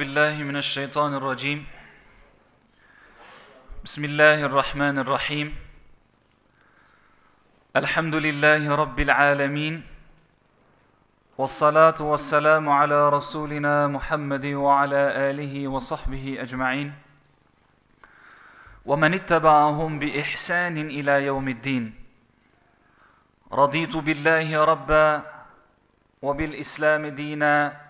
بالله من الشيطان الرجيم. بسم الله الرحمن الرحيم. الحمد لله رب العالمين والصلاة والسلام على رسولنا محمد وعلى آله وصحبه أجمعين. ومن اتبعهم بإحسان إلى يوم الدين. رضيت بالله ربا وبالإسلام دينا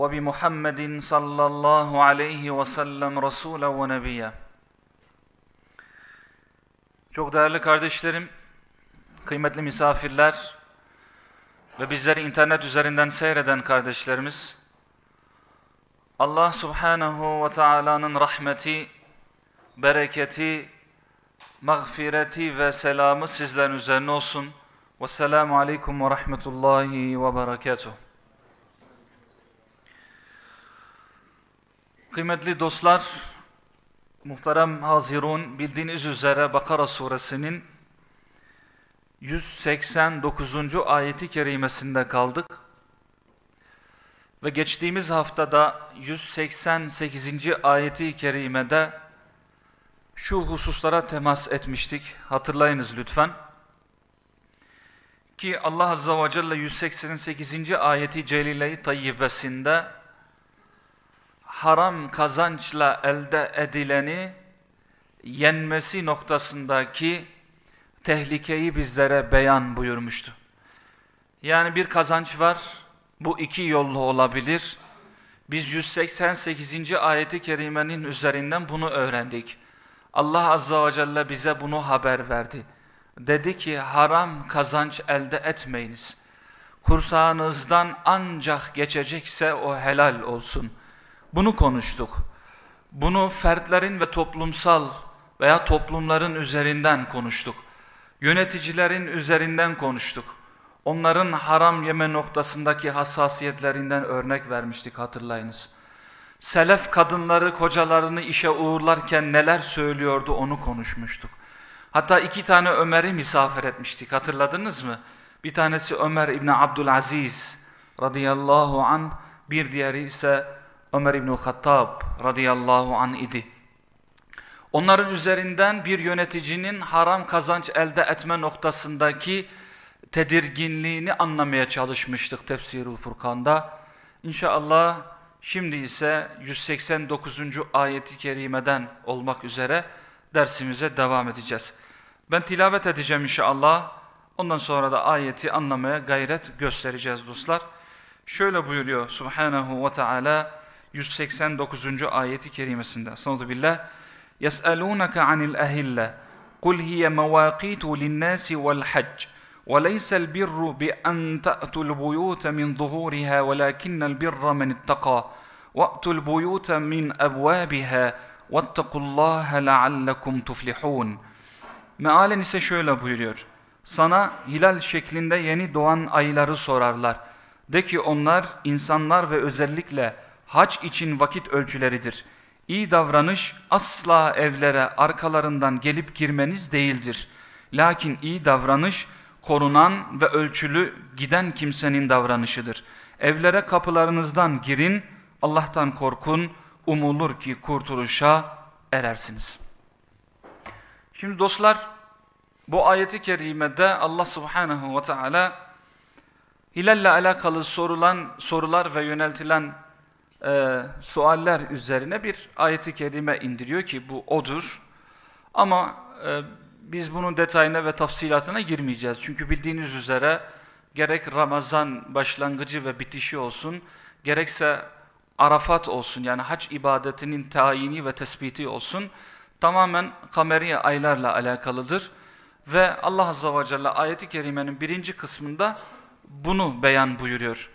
وبمحمد صلى الله عليه وسلم رسولا ونبيا Çok değerli kardeşlerim, kıymetli misafirler ve bizleri internet üzerinden seyreden kardeşlerimiz, Allah subhanahu ve Taala'nın rahmeti, bereketi, mağfireti ve selamı sizlerin üzerine olsun. Vesselamu aleyküm ve rahmetullahi ve berekatuhu. Kıymetli dostlar, muhterem hazirun, bildiğiniz üzere Bakara suresinin 189. ayeti kerimesinde kaldık. Ve geçtiğimiz haftada 188. ayeti kerimede şu hususlara temas etmiştik. Hatırlayınız lütfen. Ki Allah Azze ve Celle 188. ayeti celile-i tayyibesinde haram kazançla elde edileni yenmesi noktasındaki tehlikeyi bizlere beyan buyurmuştu. Yani bir kazanç var, bu iki yollu olabilir. Biz 188. ayeti kerimenin üzerinden bunu öğrendik. Allah Azza ve Celle bize bunu haber verdi. Dedi ki haram kazanç elde etmeyiniz. Kursağınızdan ancak geçecekse o helal olsun.'' Bunu konuştuk. Bunu fertlerin ve toplumsal veya toplumların üzerinden konuştuk. Yöneticilerin üzerinden konuştuk. Onların haram yeme noktasındaki hassasiyetlerinden örnek vermiştik hatırlayınız. Selef kadınları kocalarını işe uğurlarken neler söylüyordu onu konuşmuştuk. Hatta iki tane Ömer'i misafir etmiştik hatırladınız mı? Bir tanesi Ömer İbni Abdülaziz radıyallahu an, bir diğeri ise Ömer İbn-i Hattab radıyallahu an idi. Onların üzerinden bir yöneticinin haram kazanç elde etme noktasındaki tedirginliğini anlamaya çalışmıştık tefsir Furkan'da. İnşallah şimdi ise 189. ayeti kerimeden olmak üzere dersimize devam edeceğiz. Ben tilavet edeceğim inşallah. Ondan sonra da ayeti anlamaya gayret göstereceğiz dostlar. Şöyle buyuruyor Subhanahu ve Teala 189. ayeti kerimesinde. Sanadu billah. يَسْأَلُونَكَ عَنِ الْأَهِلَّةِ قُلْ هِيَ مَوَاقِيتُ لِلنَّاسِ وَالْحَجِّ وَلَيْسَ الْبِرُّ بِأَنْ تَأْتُوا الْبُيُوتَ مِنْ ظُهُورِهَا وَلَكِنَّ الْبِرَّ مَنِ اتَّقَى وَأْتُوا الْبُيُوتَ مِنْ أَبْوَابِهَا وَاتَّقُوا اللّٰهَ لَعَلَّكُمْ تُفْلِحُونَ Mealen ise şöyle buyuruyor. Sana hilal şeklinde yeni doğan ayları sorarlar. De ki onlar insanlar ve özellikle hac için vakit ölçüleridir. İyi davranış asla evlere arkalarından gelip girmeniz değildir. Lakin iyi davranış korunan ve ölçülü giden kimsenin davranışıdır. Evlere kapılarınızdan girin, Allah'tan korkun, umulur ki kurtuluşa erersiniz. Şimdi dostlar, bu ayeti kerimede Allah subhanahu ve teala hilalle alakalı sorulan sorular ve yöneltilen e, sualler üzerine bir ayeti kerime indiriyor ki bu odur. Ama e, biz bunun detayına ve tafsilatına girmeyeceğiz. Çünkü bildiğiniz üzere gerek Ramazan başlangıcı ve bitişi olsun, gerekse Arafat olsun yani hac ibadetinin tayini ve tespiti olsun tamamen kameri aylarla alakalıdır. Ve Allah Azze ve Celle ayeti kerimenin birinci kısmında bunu beyan buyuruyor.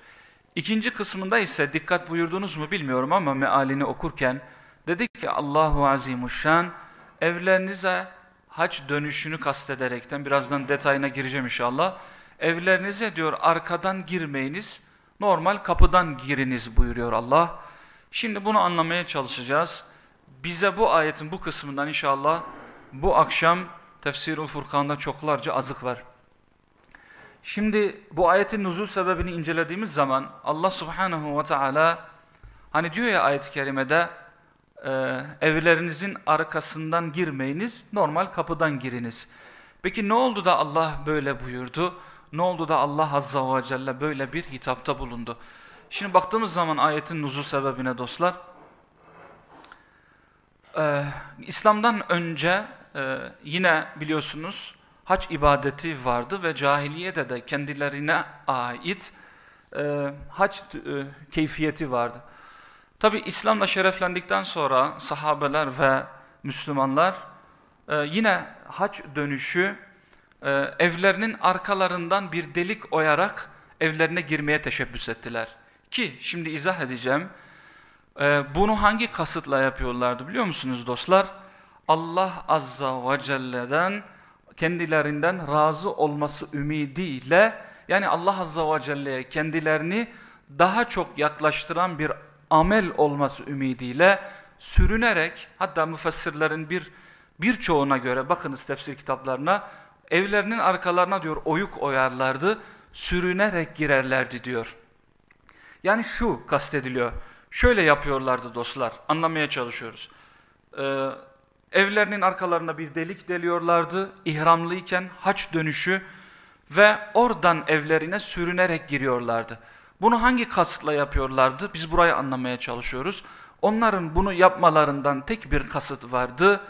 İkinci kısmında ise dikkat buyurdunuz mu bilmiyorum ama mealini okurken dedik ki Allahu Azimuşşan evlerinize hac dönüşünü kastederekten birazdan detayına gireceğim inşallah. Evlerinize diyor arkadan girmeyiniz normal kapıdan giriniz buyuruyor Allah. Şimdi bunu anlamaya çalışacağız. Bize bu ayetin bu kısmından inşallah bu akşam Tefsir-ül Furkan'da çoklarca azık var. Şimdi bu ayetin nuzul sebebini incelediğimiz zaman Allah subhanahu ve teala Hani diyor ya ayet-i kerimede e, evlerinizin arkasından girmeyiniz, normal kapıdan giriniz. Peki ne oldu da Allah böyle buyurdu? Ne oldu da Allah Azza ve Celle böyle bir hitapta bulundu? Şimdi baktığımız zaman ayetin nuzul sebebine dostlar, e, İslam'dan önce e, yine biliyorsunuz hac ibadeti vardı ve cahiliyede de kendilerine ait e, hac e, keyfiyeti vardı. Tabi İslam'la şereflendikten sonra sahabeler ve Müslümanlar e, yine hac dönüşü e, evlerinin arkalarından bir delik oyarak evlerine girmeye teşebbüs ettiler. Ki şimdi izah edeceğim. E, bunu hangi kasıtla yapıyorlardı biliyor musunuz dostlar? Allah Azza ve Celle'den kendilerinden razı olması ümidiyle yani Allah Azza ve Celle'ye kendilerini daha çok yaklaştıran bir amel olması ümidiyle sürünerek hatta müfessirlerin bir birçoğuna göre bakınız tefsir kitaplarına evlerinin arkalarına diyor oyuk oyarlardı sürünerek girerlerdi diyor. Yani şu kastediliyor. Şöyle yapıyorlardı dostlar anlamaya çalışıyoruz. Ee, evlerinin arkalarına bir delik deliyorlardı ihramlıyken haç dönüşü ve oradan evlerine sürünerek giriyorlardı. Bunu hangi kasıtla yapıyorlardı? Biz burayı anlamaya çalışıyoruz. Onların bunu yapmalarından tek bir kasıt vardı.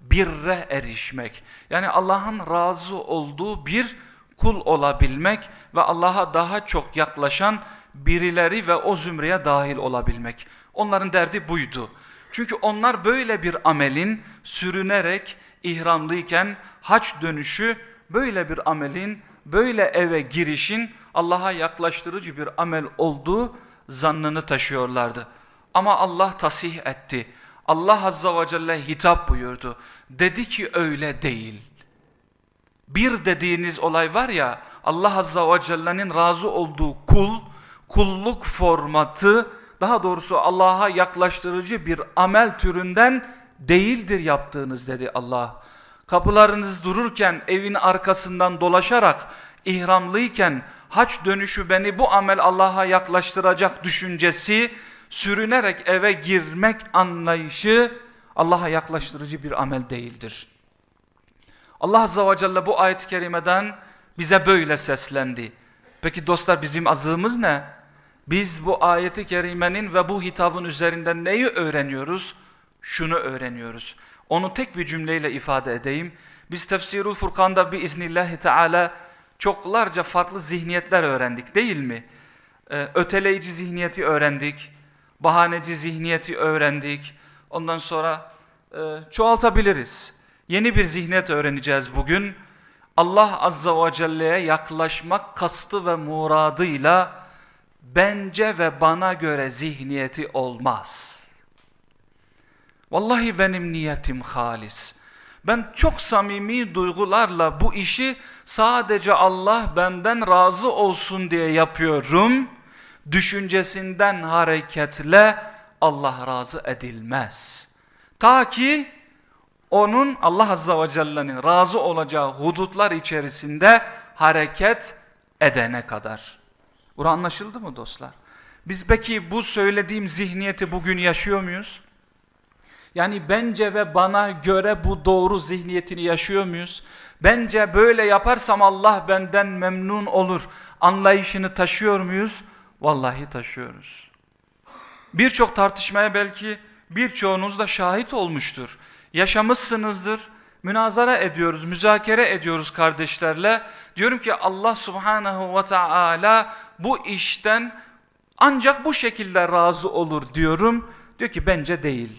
Birre erişmek. Yani Allah'ın razı olduğu bir kul olabilmek ve Allah'a daha çok yaklaşan birileri ve o zümreye dahil olabilmek. Onların derdi buydu. Çünkü onlar böyle bir amelin sürünerek ihramlıyken haç dönüşü böyle bir amelin böyle eve girişin Allah'a yaklaştırıcı bir amel olduğu zannını taşıyorlardı. Ama Allah tasih etti. Allah Azza ve Celle hitap buyurdu. Dedi ki öyle değil. Bir dediğiniz olay var ya Allah Azza ve Celle'nin razı olduğu kul, kulluk formatı daha doğrusu Allah'a yaklaştırıcı bir amel türünden değildir yaptığınız dedi Allah. Kapılarınız dururken evin arkasından dolaşarak ihramlıyken haç dönüşü beni bu amel Allah'a yaklaştıracak düşüncesi, sürünerek eve girmek anlayışı Allah'a yaklaştırıcı bir amel değildir. Allah Azze ve Celle bu ayet-i kerimeden bize böyle seslendi. Peki dostlar bizim azığımız ne? Biz bu ayeti kerimenin ve bu hitabın üzerinden neyi öğreniyoruz? Şunu öğreniyoruz. Onu tek bir cümleyle ifade edeyim. Biz Tefsirul Furkan'da biiznillahi teala çoklarca farklı zihniyetler öğrendik değil mi? Ee, öteleyici zihniyeti öğrendik, bahaneci zihniyeti öğrendik. Ondan sonra e, çoğaltabiliriz. Yeni bir zihniyet öğreneceğiz bugün. Allah Azza ve Celle'ye yaklaşmak kastı ve muradıyla bence ve bana göre zihniyeti olmaz. Vallahi benim niyetim halis. Ben çok samimi duygularla bu işi sadece Allah benden razı olsun diye yapıyorum. Düşüncesinden hareketle Allah razı edilmez. Ta ki onun Allah Azza ve Celle'nin razı olacağı hudutlar içerisinde hareket edene kadar. Bura anlaşıldı mı dostlar? Biz peki bu söylediğim zihniyeti bugün yaşıyor muyuz? Yani bence ve bana göre bu doğru zihniyetini yaşıyor muyuz? Bence böyle yaparsam Allah benden memnun olur anlayışını taşıyor muyuz? Vallahi taşıyoruz. Birçok tartışmaya belki birçoğunuz da şahit olmuştur. Yaşamışsınızdır, münazara ediyoruz, müzakere ediyoruz kardeşlerle. Diyorum ki Allah subhanahu ve taala bu işten ancak bu şekilde razı olur diyorum. Diyor ki bence değil.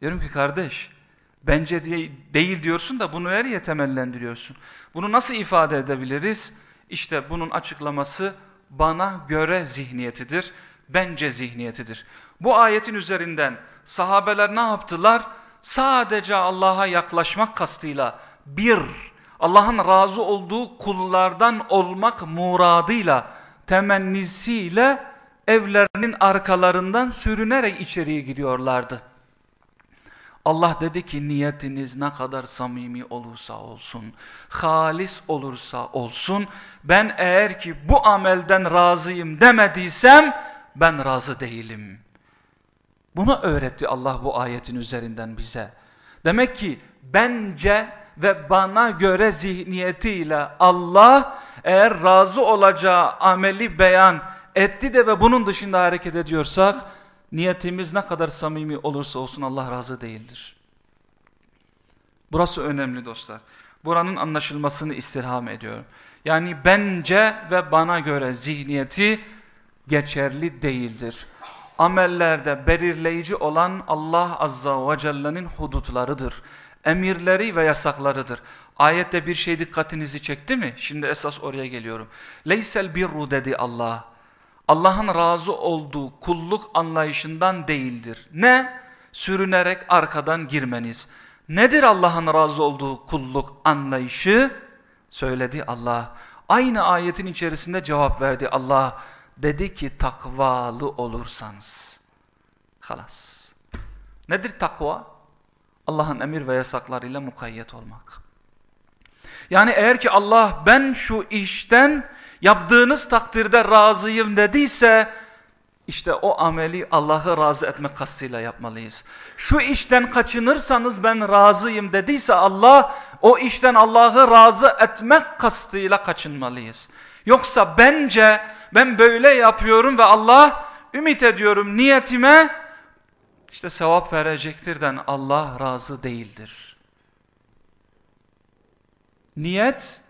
Diyorum ki kardeş bence değil diyorsun da bunu nereye temellendiriyorsun? Bunu nasıl ifade edebiliriz? İşte bunun açıklaması bana göre zihniyetidir, bence zihniyetidir. Bu ayetin üzerinden sahabeler ne yaptılar? Sadece Allah'a yaklaşmak kastıyla bir, Allah'ın razı olduğu kullardan olmak muradıyla, temennisiyle evlerinin arkalarından sürünerek içeriye gidiyorlardı. Allah dedi ki niyetiniz ne kadar samimi olursa olsun, halis olursa olsun, ben eğer ki bu amelden razıyım demediysem ben razı değilim. Bunu öğretti Allah bu ayetin üzerinden bize. Demek ki bence ve bana göre zihniyetiyle Allah eğer razı olacağı ameli beyan etti de ve bunun dışında hareket ediyorsak niyetimiz ne kadar samimi olursa olsun Allah razı değildir. Burası önemli dostlar. Buranın anlaşılmasını istirham ediyorum. Yani bence ve bana göre zihniyeti geçerli değildir. Amellerde belirleyici olan Allah Azza ve Celle'nin hudutlarıdır. Emirleri ve yasaklarıdır. Ayette bir şey dikkatinizi çekti mi? Şimdi esas oraya geliyorum. Leysel birru dedi Allah. Allah'ın razı olduğu kulluk anlayışından değildir. Ne? Sürünerek arkadan girmeniz. Nedir Allah'ın razı olduğu kulluk anlayışı? Söyledi Allah. Aynı ayetin içerisinde cevap verdi Allah. Dedi ki takvalı olursanız. Halas. Nedir takva? Allah'ın emir ve yasaklarıyla mukayyet olmak. Yani eğer ki Allah ben şu işten yaptığınız takdirde razıyım dediyse işte o ameli Allah'ı razı etmek kastıyla yapmalıyız. Şu işten kaçınırsanız ben razıyım dediyse Allah o işten Allah'ı razı etmek kastıyla kaçınmalıyız. Yoksa bence ben böyle yapıyorum ve Allah ümit ediyorum niyetime işte sevap verecektirden Allah razı değildir. Niyet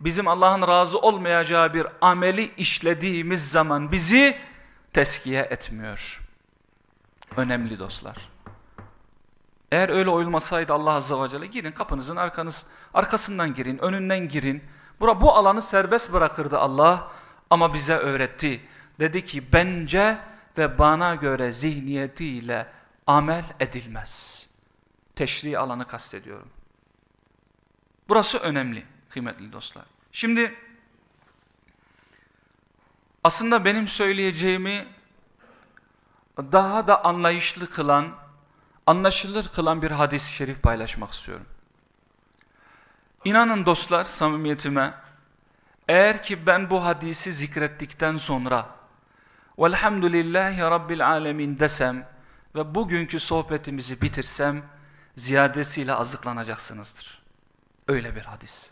bizim Allah'ın razı olmayacağı bir ameli işlediğimiz zaman bizi teskiye etmiyor. Önemli dostlar. Eğer öyle olmasaydı Allah Azze ve Celle girin kapınızın arkanız, arkasından girin, önünden girin. Bura, bu alanı serbest bırakırdı Allah ama bize öğretti. Dedi ki bence ve bana göre zihniyetiyle amel edilmez. Teşri alanı kastediyorum. Burası önemli kıymetli dostlar. Şimdi aslında benim söyleyeceğimi daha da anlayışlı kılan, anlaşılır kılan bir hadis-i şerif paylaşmak istiyorum. İnanın dostlar samimiyetime, eğer ki ben bu hadisi zikrettikten sonra velhamdülillahi rabbil alemin desem ve bugünkü sohbetimizi bitirsem ziyadesiyle azıklanacaksınızdır. Öyle bir hadis.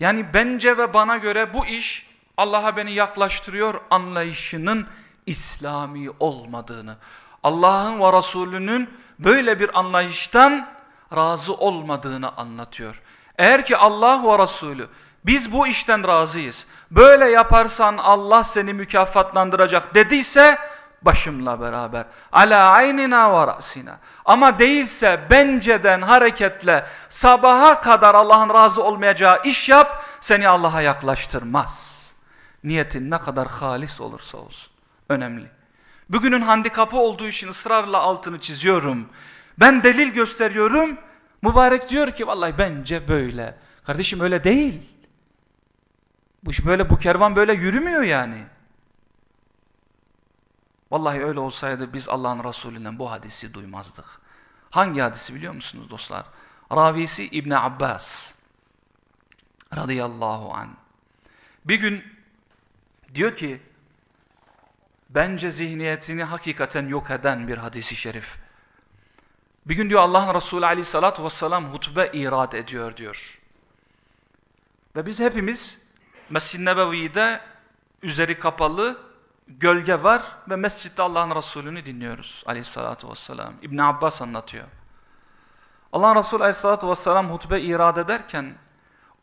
Yani bence ve bana göre bu iş Allah'a beni yaklaştırıyor anlayışının İslami olmadığını, Allah'ın ve Resulünün böyle bir anlayıştan razı olmadığını anlatıyor. Eğer ki Allah ve Resulü biz bu işten razıyız, böyle yaparsan Allah seni mükafatlandıracak dediyse başımla beraber. Ala aynina ve rasina. Ama değilse benceden hareketle sabaha kadar Allah'ın razı olmayacağı iş yap seni Allah'a yaklaştırmaz. Niyetin ne kadar halis olursa olsun. Önemli. Bugünün handikapı olduğu için ısrarla altını çiziyorum. Ben delil gösteriyorum. Mübarek diyor ki vallahi bence böyle. Kardeşim öyle değil. Bu iş böyle bu kervan böyle yürümüyor yani. Vallahi öyle olsaydı biz Allah'ın Resulü'nden bu hadisi duymazdık. Hangi hadisi biliyor musunuz dostlar? Ravisi İbni Abbas radıyallahu an. Bir gün diyor ki bence zihniyetini hakikaten yok eden bir hadisi şerif. Bir gün diyor Allah'ın Resulü aleyhissalatü vesselam hutbe irad ediyor diyor. Ve biz hepimiz Mescid-i Nebevi'de üzeri kapalı gölge var ve mescitte Allah'ın Resulü'nü dinliyoruz aleyhissalatü vesselam. İbn Abbas anlatıyor. Allah'ın Resulü aleyhissalatü vesselam hutbe irad ederken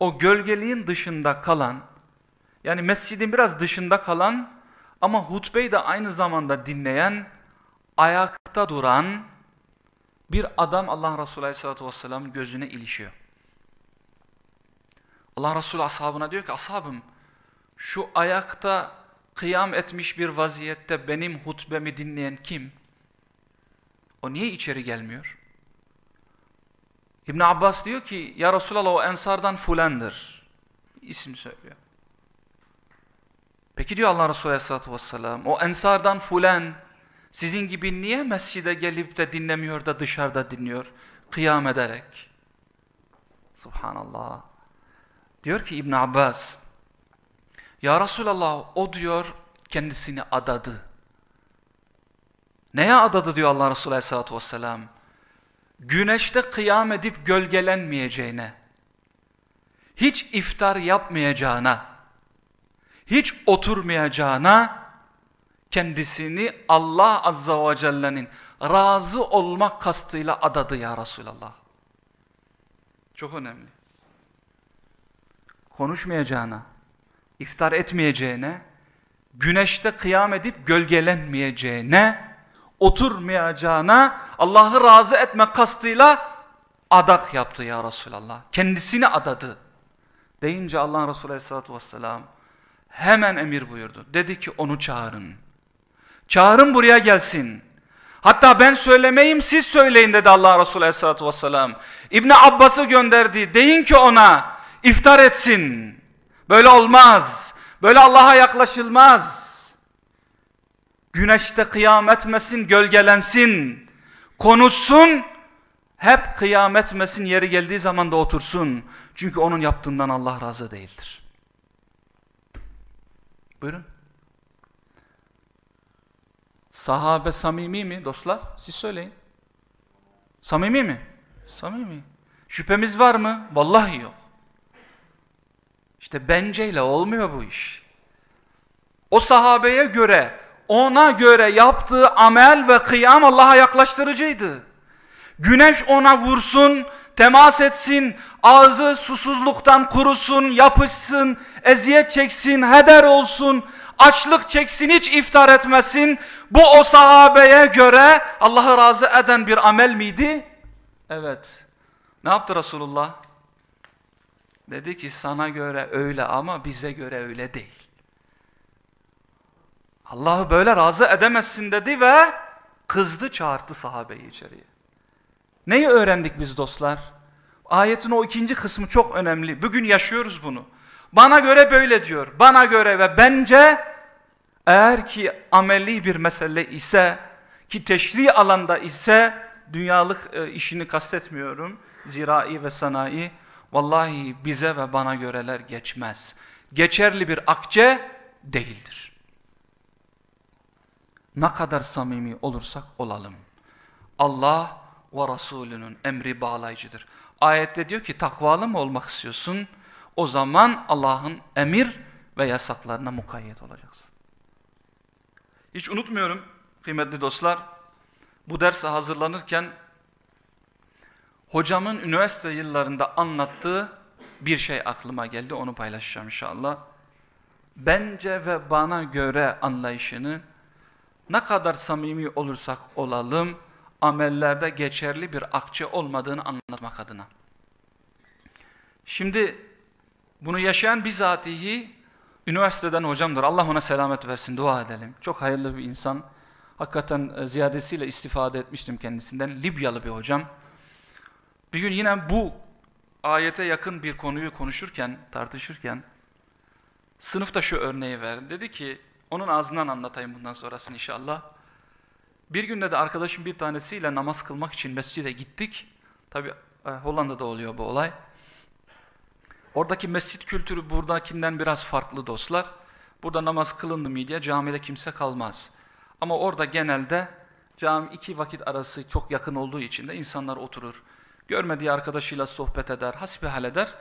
o gölgeliğin dışında kalan yani mescidin biraz dışında kalan ama hutbeyi de aynı zamanda dinleyen ayakta duran bir adam Allah'ın Resulü aleyhissalatü vesselam gözüne ilişiyor. Allah Resulü ashabına diyor ki ashabım şu ayakta kıyam etmiş bir vaziyette benim hutbemi dinleyen kim? O niye içeri gelmiyor? İbn Abbas diyor ki ya Resulallah o ensardan fulandır. İsim söylüyor. Peki diyor Allah Resulü Aleyhisselatü Vesselam o ensardan fulan sizin gibi niye mescide gelip de dinlemiyor da dışarıda dinliyor? Kıyam ederek. Subhanallah. Diyor ki İbn Abbas ya Resulallah o diyor kendisini adadı. Neye adadı diyor Allah Resulü Aleyhisselatü Vesselam? Güneşte kıyam edip gölgelenmeyeceğine, hiç iftar yapmayacağına, hiç oturmayacağına, kendisini Allah Azza ve Celle'nin razı olmak kastıyla adadı ya Resulallah. Çok önemli. Konuşmayacağına, iftar etmeyeceğine, güneşte kıyam edip gölgelenmeyeceğine, oturmayacağına Allah'ı razı etme kastıyla adak yaptı ya Resulallah. Kendisini adadı. Deyince Allah Resulü Aleyhisselatü Vesselam hemen emir buyurdu. Dedi ki onu çağırın. Çağırın buraya gelsin. Hatta ben söylemeyim siz söyleyin dedi Allah Resulü Aleyhisselatü Vesselam. İbni Abbas'ı gönderdi. Deyin ki ona iftar etsin. Böyle olmaz. Böyle Allah'a yaklaşılmaz. Güneşte kıyam etmesin, gölgelensin. Konuşsun, hep kıyam etmesin, yeri geldiği zaman da otursun. Çünkü onun yaptığından Allah razı değildir. Buyurun. Sahabe samimi mi dostlar? Siz söyleyin. Samimi mi? Samimi. Şüphemiz var mı? Vallahi yok. İşte benceyle olmuyor bu iş. O sahabeye göre, ona göre yaptığı amel ve kıyam Allah'a yaklaştırıcıydı. Güneş ona vursun, temas etsin, ağzı susuzluktan kurusun, yapışsın, eziyet çeksin, heder olsun, açlık çeksin, hiç iftar etmesin. Bu o sahabeye göre Allah'ı razı eden bir amel miydi? Evet. Ne yaptı Resulullah? Dedi ki sana göre öyle ama bize göre öyle değil. Allah'ı böyle razı edemezsin dedi ve kızdı çağırdı sahabeyi içeriye. Neyi öğrendik biz dostlar? Ayetin o ikinci kısmı çok önemli. Bugün yaşıyoruz bunu. Bana göre böyle diyor. Bana göre ve bence eğer ki ameli bir mesele ise ki teşri alanda ise dünyalık e, işini kastetmiyorum. Zirai ve sanayi vallahi bize ve bana göreler geçmez. Geçerli bir akçe değildir. Ne kadar samimi olursak olalım. Allah ve Resulünün emri bağlayıcıdır. Ayette diyor ki takvalı mı olmak istiyorsun? O zaman Allah'ın emir ve yasaklarına mukayyet olacaksın. Hiç unutmuyorum kıymetli dostlar. Bu derse hazırlanırken hocamın üniversite yıllarında anlattığı bir şey aklıma geldi. Onu paylaşacağım inşallah. Bence ve bana göre anlayışını ne kadar samimi olursak olalım amellerde geçerli bir akçe olmadığını anlatmak adına. Şimdi bunu yaşayan bizatihi üniversiteden hocamdır. Allah ona selamet versin dua edelim. Çok hayırlı bir insan. Hakikaten e, ziyadesiyle istifade etmiştim kendisinden. Libyalı bir hocam. Bir gün yine bu ayete yakın bir konuyu konuşurken, tartışırken sınıfta şu örneği verdi. Dedi ki, onun ağzından anlatayım bundan sonrasını inşallah. Bir günde de arkadaşım bir tanesiyle namaz kılmak için mescide gittik. Tabi e, Hollanda'da oluyor bu olay. Oradaki mescit kültürü buradakinden biraz farklı dostlar. Burada namaz kılındı mı diye camide kimse kalmaz. Ama orada genelde cami iki vakit arası çok yakın olduğu için de insanlar oturur. Görmediği arkadaşıyla sohbet eder, hasbihal eder.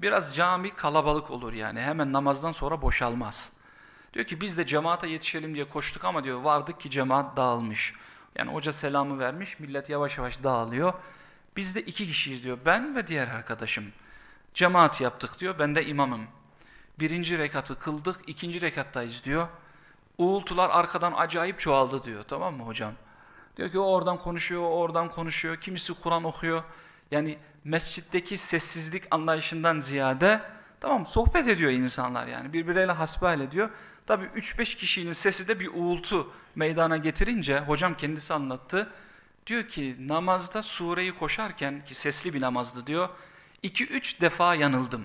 Biraz cami kalabalık olur yani hemen namazdan sonra boşalmaz. Diyor ki biz de cemaate yetişelim diye koştuk ama diyor vardık ki cemaat dağılmış. Yani hoca selamı vermiş, millet yavaş yavaş dağılıyor. Biz de iki kişiyiz diyor, ben ve diğer arkadaşım. Cemaat yaptık diyor, ben de imamım. Birinci rekatı kıldık, ikinci rekattayız diyor. Uğultular arkadan acayip çoğaldı diyor, tamam mı hocam? Diyor ki o oradan konuşuyor, o oradan konuşuyor, kimisi Kur'an okuyor. Yani mescitteki sessizlik anlayışından ziyade, tamam sohbet ediyor insanlar yani, birbirleriyle hasbihal ediyor. Tabi 3-5 kişinin sesi de bir uğultu meydana getirince hocam kendisi anlattı. Diyor ki namazda sureyi koşarken ki sesli bir namazdı diyor. 2-3 defa yanıldım.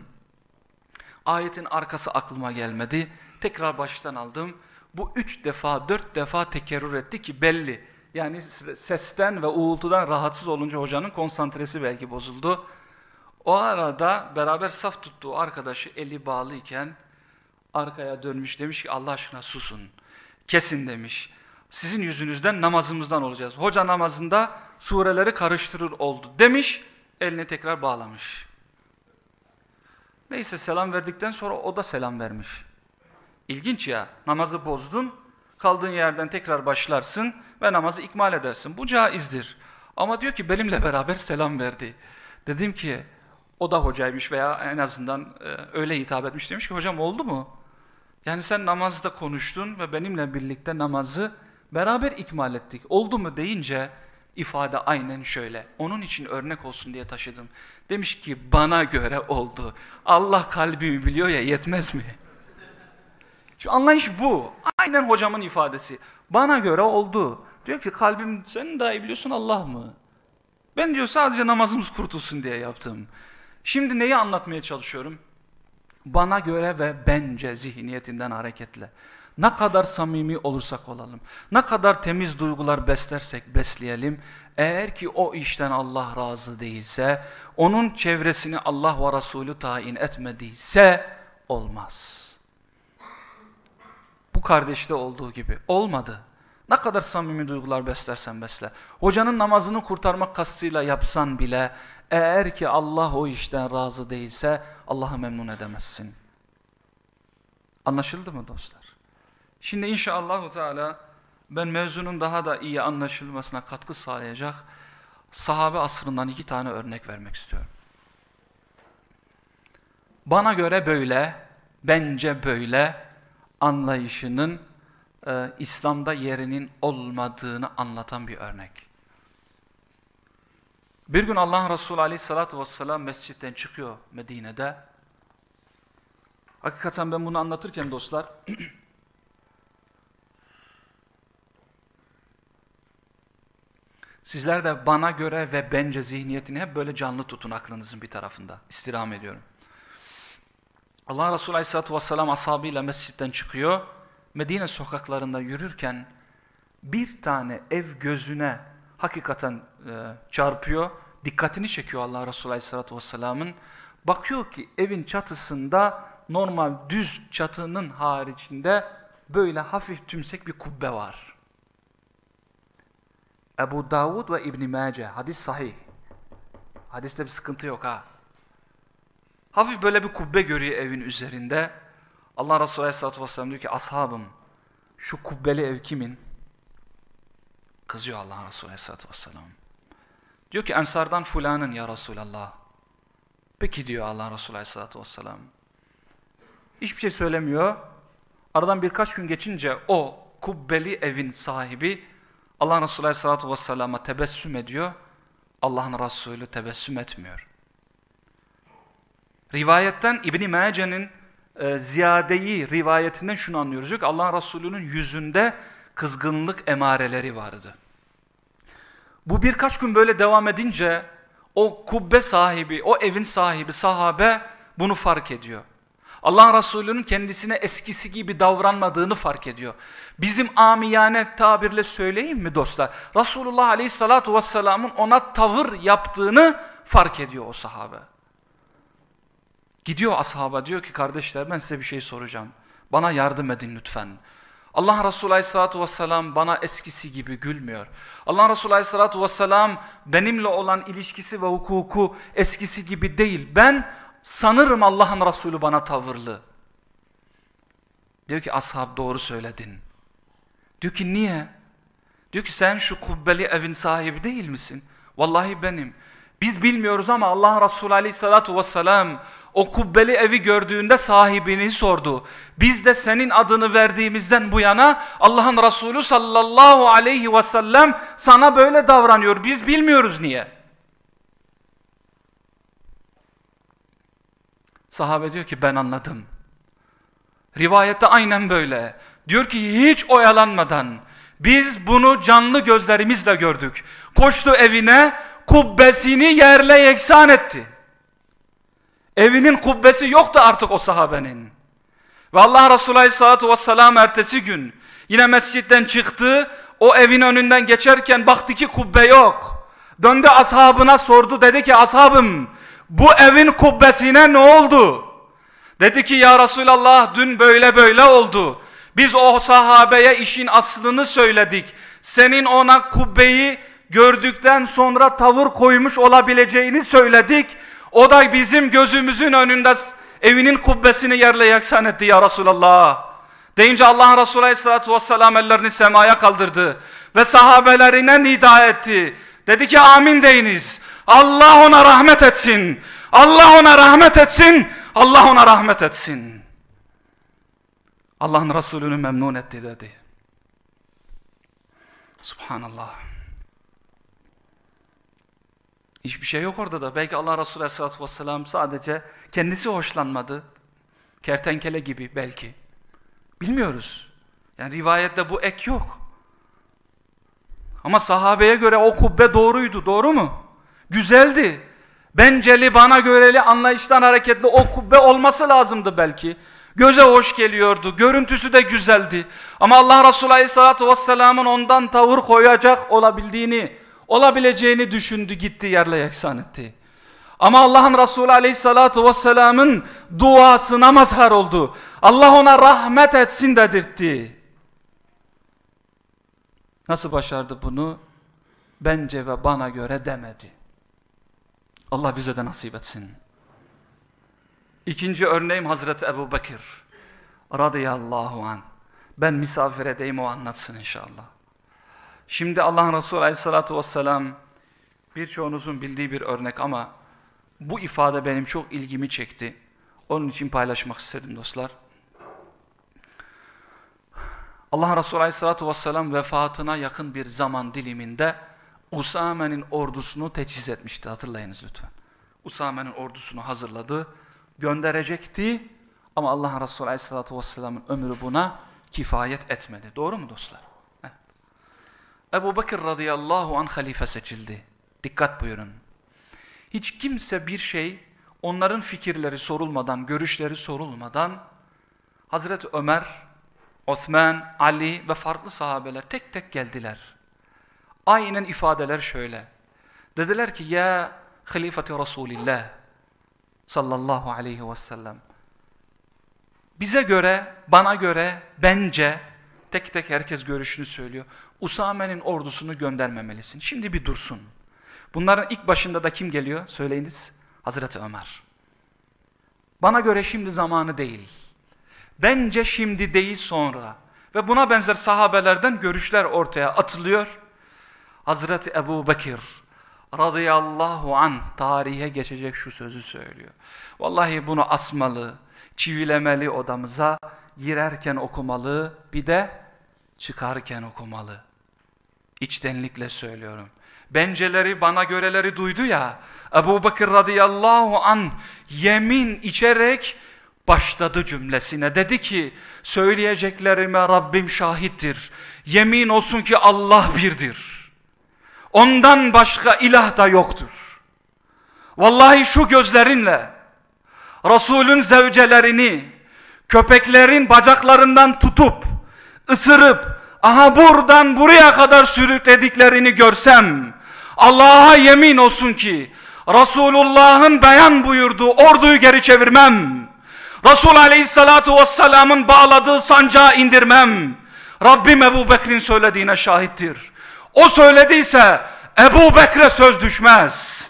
Ayetin arkası aklıma gelmedi. Tekrar baştan aldım. Bu üç defa, dört defa tekerrür etti ki belli. Yani sesten ve uğultudan rahatsız olunca hocanın konsantresi belki bozuldu. O arada beraber saf tuttuğu arkadaşı eli bağlıyken arkaya dönmüş demiş ki Allah aşkına susun. Kesin demiş. Sizin yüzünüzden namazımızdan olacağız. Hoca namazında sureleri karıştırır oldu demiş, elini tekrar bağlamış. Neyse selam verdikten sonra o da selam vermiş. İlginç ya, namazı bozdun, kaldığın yerden tekrar başlarsın ve namazı ikmal edersin. Bu caizdir. Ama diyor ki benimle beraber selam verdi. Dedim ki o da hocaymış veya en azından e, öyle hitap etmiş. Demiş ki hocam oldu mu? Yani sen namazda konuştun ve benimle birlikte namazı beraber ikmal ettik. Oldu mu deyince ifade aynen şöyle. Onun için örnek olsun diye taşıdım. Demiş ki bana göre oldu. Allah kalbimi biliyor ya yetmez mi? Şu anlayış bu. Aynen hocamın ifadesi. Bana göre oldu. Diyor ki kalbim sen daha iyi biliyorsun Allah mı? Ben diyor sadece namazımız kurtulsun diye yaptım. Şimdi neyi anlatmaya çalışıyorum? Bana göre ve bence zihniyetinden hareketle. Ne kadar samimi olursak olalım, ne kadar temiz duygular beslersek besleyelim, eğer ki o işten Allah razı değilse, onun çevresini Allah ve Resulü tayin etmediyse olmaz. Bu kardeşte olduğu gibi olmadı. Ne kadar samimi duygular beslersen besle. Hocanın namazını kurtarmak kastıyla yapsan bile eğer ki Allah o işten razı değilse Allah'ı memnun edemezsin. Anlaşıldı mı dostlar? Şimdi inşallah Teala ben mevzunun daha da iyi anlaşılmasına katkı sağlayacak sahabe asrından iki tane örnek vermek istiyorum. Bana göre böyle, bence böyle anlayışının e, İslam'da yerinin olmadığını anlatan bir örnek. Bir gün Allah Resulü aleyhissalatü vesselam mescitten çıkıyor Medine'de. Hakikaten ben bunu anlatırken dostlar, sizler de bana göre ve bence zihniyetini hep böyle canlı tutun aklınızın bir tarafında. İstirham ediyorum. Allah Resulü aleyhissalatü vesselam ashabıyla mescitten çıkıyor. Medine sokaklarında yürürken bir tane ev gözüne hakikaten e, çarpıyor. Dikkatini çekiyor Allah Resulü Aleyhisselatü Vesselam'ın. Bakıyor ki evin çatısında normal düz çatının haricinde böyle hafif tümsek bir kubbe var. Ebu Davud ve İbn Mace hadis sahih. Hadiste bir sıkıntı yok ha. Hafif böyle bir kubbe görüyor evin üzerinde. Allah Resulü Aleyhisselatü Vesselam diyor ki ashabım şu kubbeli ev kimin? Kızıyor Allah Resulü Aleyhisselatü Vesselam. Diyor ki ensardan fulanın ya Resulallah. Peki diyor Allah Resulü Aleyhisselatü Vesselam. Hiçbir şey söylemiyor. Aradan birkaç gün geçince o kubbeli evin sahibi Allah Resulü Aleyhisselatü Vesselam'a tebessüm ediyor. Allah'ın Resulü tebessüm etmiyor. Rivayetten İbn-i Mace'nin e, ziyadeyi rivayetinden şunu anlıyoruz. Diyor ki Allah Resulü'nün yüzünde kızgınlık emareleri vardı. Bu birkaç gün böyle devam edince o kubbe sahibi, o evin sahibi sahabe bunu fark ediyor. Allah Resulü'nün kendisine eskisi gibi davranmadığını fark ediyor. Bizim amiyane tabirle söyleyeyim mi dostlar? Resulullah Aleyhisselatü Vesselam'ın ona tavır yaptığını fark ediyor o sahabe. Gidiyor ashaba diyor ki kardeşler ben size bir şey soracağım. Bana yardım edin lütfen. Allah Resulü Aleyhisselatü Vesselam bana eskisi gibi gülmüyor. Allah Resulü Aleyhisselatü Vesselam benimle olan ilişkisi ve hukuku eskisi gibi değil. Ben sanırım Allah'ın Resulü bana tavırlı. Diyor ki ashab doğru söyledin. Diyor ki niye? Diyor ki sen şu kubbeli evin sahibi değil misin? Vallahi benim. Biz bilmiyoruz ama Allah Resulü Aleyhisselatü Vesselam o kubbeli evi gördüğünde sahibini sordu. Biz de senin adını verdiğimizden bu yana Allah'ın Resulü sallallahu aleyhi ve sellem sana böyle davranıyor. Biz bilmiyoruz niye. Sahabe diyor ki ben anladım. Rivayette aynen böyle. Diyor ki hiç oyalanmadan biz bunu canlı gözlerimizle gördük. Koştu evine kubbesini yerle yeksan etti. Evinin kubbesi yoktu artık o sahabenin. Ve Allah Resulü Aleyhisselatü Vesselam ertesi gün yine mescitten çıktı. O evin önünden geçerken baktı ki kubbe yok. Döndü ashabına sordu dedi ki ashabım bu evin kubbesine ne oldu? Dedi ki ya Resulallah dün böyle böyle oldu. Biz o sahabeye işin aslını söyledik. Senin ona kubbeyi gördükten sonra tavır koymuş olabileceğini söyledik. O da bizim gözümüzün önünde evinin kubbesini yerle yaksan etti ya Resulallah. Deyince Allah'ın Resulü Aleyhisselatü Vesselam ellerini semaya kaldırdı. Ve sahabelerine nida etti. Dedi ki amin deyiniz. Allah ona rahmet etsin. Allah ona rahmet etsin. Allah ona rahmet etsin. Allah'ın Resulünü memnun etti dedi. Subhanallah. Hiçbir şey yok orada da. Belki Allah Resulü Aleyhisselatü Vesselam sadece kendisi hoşlanmadı. Kertenkele gibi belki. Bilmiyoruz. Yani rivayette bu ek yok. Ama sahabeye göre o kubbe doğruydu. Doğru mu? Güzeldi. Benceli bana göreli anlayıştan hareketli o kubbe olması lazımdı belki. Göze hoş geliyordu. Görüntüsü de güzeldi. Ama Allah Resulü Aleyhisselatü Vesselam'ın ondan tavır koyacak olabildiğini, olabileceğini düşündü gitti yerle yeksan etti. Ama Allah'ın Resulü Aleyhisselatü Vesselam'ın duasına mazhar oldu. Allah ona rahmet etsin dedirtti. Nasıl başardı bunu? Bence ve bana göre demedi. Allah bize de nasip etsin. İkinci örneğim Hazreti Ebu Bekir radıyallahu an. Ben misafir edeyim o anlatsın inşallah. Şimdi Allah'ın Resulü aleyhissalatu vesselam birçoğunuzun bildiği bir örnek ama bu ifade benim çok ilgimi çekti. Onun için paylaşmak istedim dostlar. Allah Resulü Aleyhisselatü Vesselam vefatına yakın bir zaman diliminde Usame'nin ordusunu teçhiz etmişti. Hatırlayınız lütfen. Usame'nin ordusunu hazırladı, gönderecekti ama Allah Resulü Aleyhisselatü Vesselam'ın ömrü buna kifayet etmedi. Doğru mu dostlar? Evet. Ebu Bekir radıyallahu an halife seçildi. Dikkat buyurun. Hiç kimse bir şey onların fikirleri sorulmadan, görüşleri sorulmadan Hazreti Ömer, Osman, Ali ve farklı sahabeler tek tek geldiler. Aynen ifadeler şöyle. Dediler ki ya halifeti Resulillah sallallahu aleyhi ve sellem bize göre, bana göre, bence tek tek herkes görüşünü söylüyor. Usame'nin ordusunu göndermemelisin. Şimdi bir dursun. Bunların ilk başında da kim geliyor? Söyleyiniz. Hazreti Ömer. Bana göre şimdi zamanı değil. Bence şimdi değil sonra. Ve buna benzer sahabelerden görüşler ortaya atılıyor. Hazreti Ebu Bekir radıyallahu an tarihe geçecek şu sözü söylüyor. Vallahi bunu asmalı, çivilemeli odamıza girerken okumalı, bir de çıkarken okumalı. İçtenlikle söylüyorum benceleri bana göreleri duydu ya Ebu Bakır radıyallahu an yemin içerek başladı cümlesine. Dedi ki söyleyeceklerime Rabbim şahittir. Yemin olsun ki Allah birdir. Ondan başka ilah da yoktur. Vallahi şu gözlerinle Resulün zevcelerini köpeklerin bacaklarından tutup ısırıp aha buradan buraya kadar sürüklediklerini görsem Allah'a yemin olsun ki Resulullah'ın beyan buyurduğu orduyu geri çevirmem. Resul aleyhissalatu vesselamın bağladığı sancağı indirmem. Rabbim Ebu Bekir'in söylediğine şahittir. O söylediyse Ebu Bekir'e söz düşmez.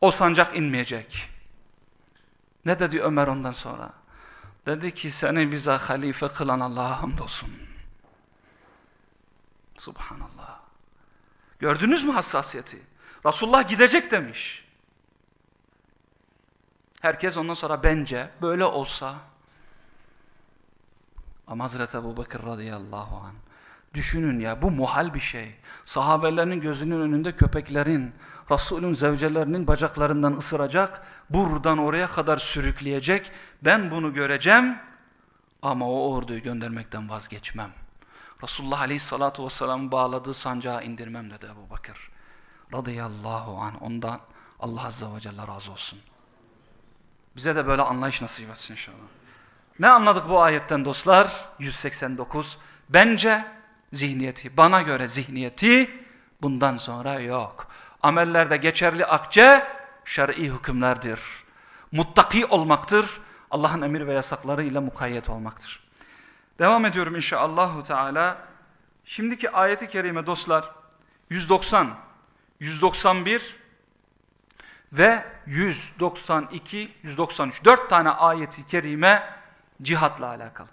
O sancak inmeyecek. Ne dedi Ömer ondan sonra? Dedi ki seni bize halife kılan Allah'a hamdolsun. Subhanallah. Gördünüz mü hassasiyeti? Resulullah gidecek demiş. Herkes ondan sonra bence böyle olsa ama Hazreti Ebu Bakır radıyallahu anh düşünün ya bu muhal bir şey. Sahabelerinin gözünün önünde köpeklerin, Resulün zevcelerinin bacaklarından ısıracak, buradan oraya kadar sürükleyecek. Ben bunu göreceğim ama o orduyu göndermekten vazgeçmem. Resulullah Aleyhisselatü Vesselam'ı bağladığı sancağı indirmem dedi Ebu Bakır. Radıyallahu anh ondan Allah Azze ve Celle razı olsun. Bize de böyle anlayış nasip etsin inşallah. Ne anladık bu ayetten dostlar? 189. Bence zihniyeti, bana göre zihniyeti bundan sonra yok. Amellerde geçerli akçe şer'i hükümlerdir. Muttaki olmaktır. Allah'ın emir ve yasaklarıyla mukayyet olmaktır. Devam ediyorum inşallahü teala. Şimdiki ayeti kerime dostlar 190, 191 ve 192, 193. Dört tane ayeti kerime cihatla alakalı.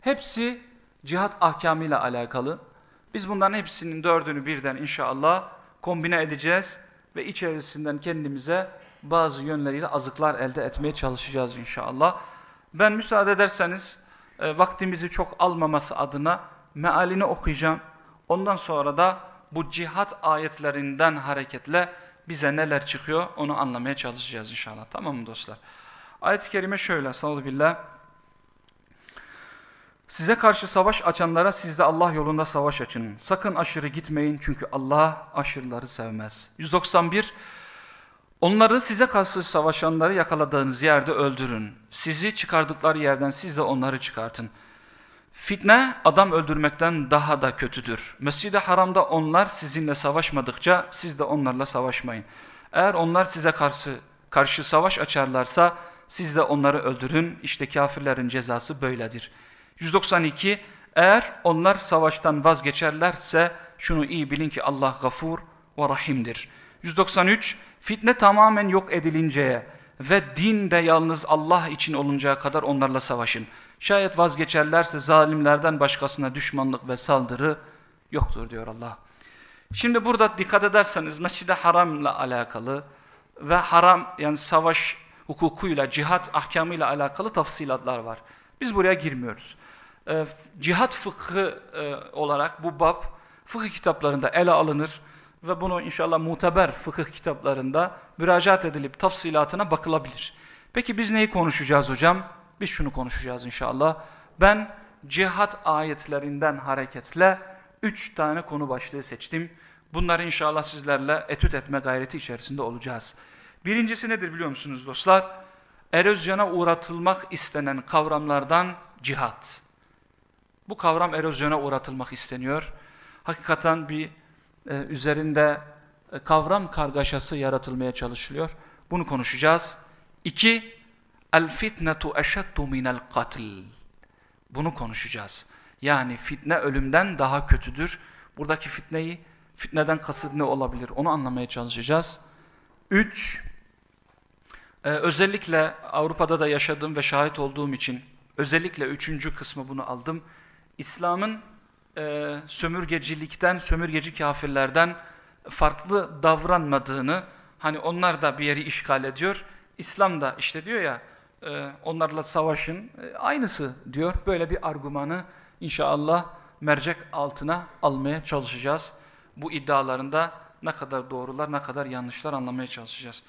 Hepsi cihat ahkamıyla alakalı. Biz bunların hepsinin dördünü birden inşallah kombine edeceğiz ve içerisinden kendimize bazı yönleriyle azıklar elde etmeye çalışacağız inşallah. Ben müsaade ederseniz e, vaktimizi çok almaması adına mealini okuyacağım. Ondan sonra da bu cihat ayetlerinden hareketle bize neler çıkıyor onu anlamaya çalışacağız inşallah. Tamam mı dostlar? Ayet-i kerime şöyle. Sallallahu billah. Size karşı savaş açanlara siz de Allah yolunda savaş açın. Sakın aşırı gitmeyin çünkü Allah aşırıları sevmez. 191 Onları size karşı savaşanları yakaladığınız yerde öldürün. Sizi çıkardıkları yerden siz de onları çıkartın. Fitne adam öldürmekten daha da kötüdür. Mescid-i Haram'da onlar sizinle savaşmadıkça siz de onlarla savaşmayın. Eğer onlar size karşı, karşı savaş açarlarsa siz de onları öldürün. İşte kafirlerin cezası böyledir. 192 Eğer onlar savaştan vazgeçerlerse şunu iyi bilin ki Allah gafur ve rahimdir. 193 Fitne tamamen yok edilinceye ve din de yalnız Allah için oluncaya kadar onlarla savaşın. Şayet vazgeçerlerse zalimlerden başkasına düşmanlık ve saldırı yoktur diyor Allah. Şimdi burada dikkat ederseniz Mescid-i Haram'la alakalı ve haram yani savaş hukukuyla, cihat ahkamıyla alakalı tafsilatlar var. Biz buraya girmiyoruz. Ee, cihat fıkhı e, olarak bu bab fıkıh kitaplarında ele alınır ve bunu inşallah muteber fıkıh kitaplarında müracaat edilip tafsilatına bakılabilir. Peki biz neyi konuşacağız hocam? Biz şunu konuşacağız inşallah. Ben cihat ayetlerinden hareketle üç tane konu başlığı seçtim. Bunları inşallah sizlerle etüt etme gayreti içerisinde olacağız. Birincisi nedir biliyor musunuz dostlar? Erozyona uğratılmak istenen kavramlardan cihat. Bu kavram erozyona uğratılmak isteniyor. Hakikaten bir e, üzerinde e, kavram kargaşası yaratılmaya çalışılıyor. Bunu konuşacağız. İki, el fitnetu eşeddu minel katil. Bunu konuşacağız. Yani fitne ölümden daha kötüdür. Buradaki fitneyi, fitneden kasıt ne olabilir onu anlamaya çalışacağız. Üç, e, özellikle Avrupa'da da yaşadığım ve şahit olduğum için özellikle üçüncü kısmı bunu aldım. İslam'ın e, sömürgecilikten, sömürgeci kafirlerden farklı davranmadığını, hani onlar da bir yeri işgal ediyor, İslam da işte diyor ya, onlarla savaşın, e, aynısı diyor. Böyle bir argümanı inşallah mercek altına almaya çalışacağız. Bu iddialarında ne kadar doğrular, ne kadar yanlışlar anlamaya çalışacağız.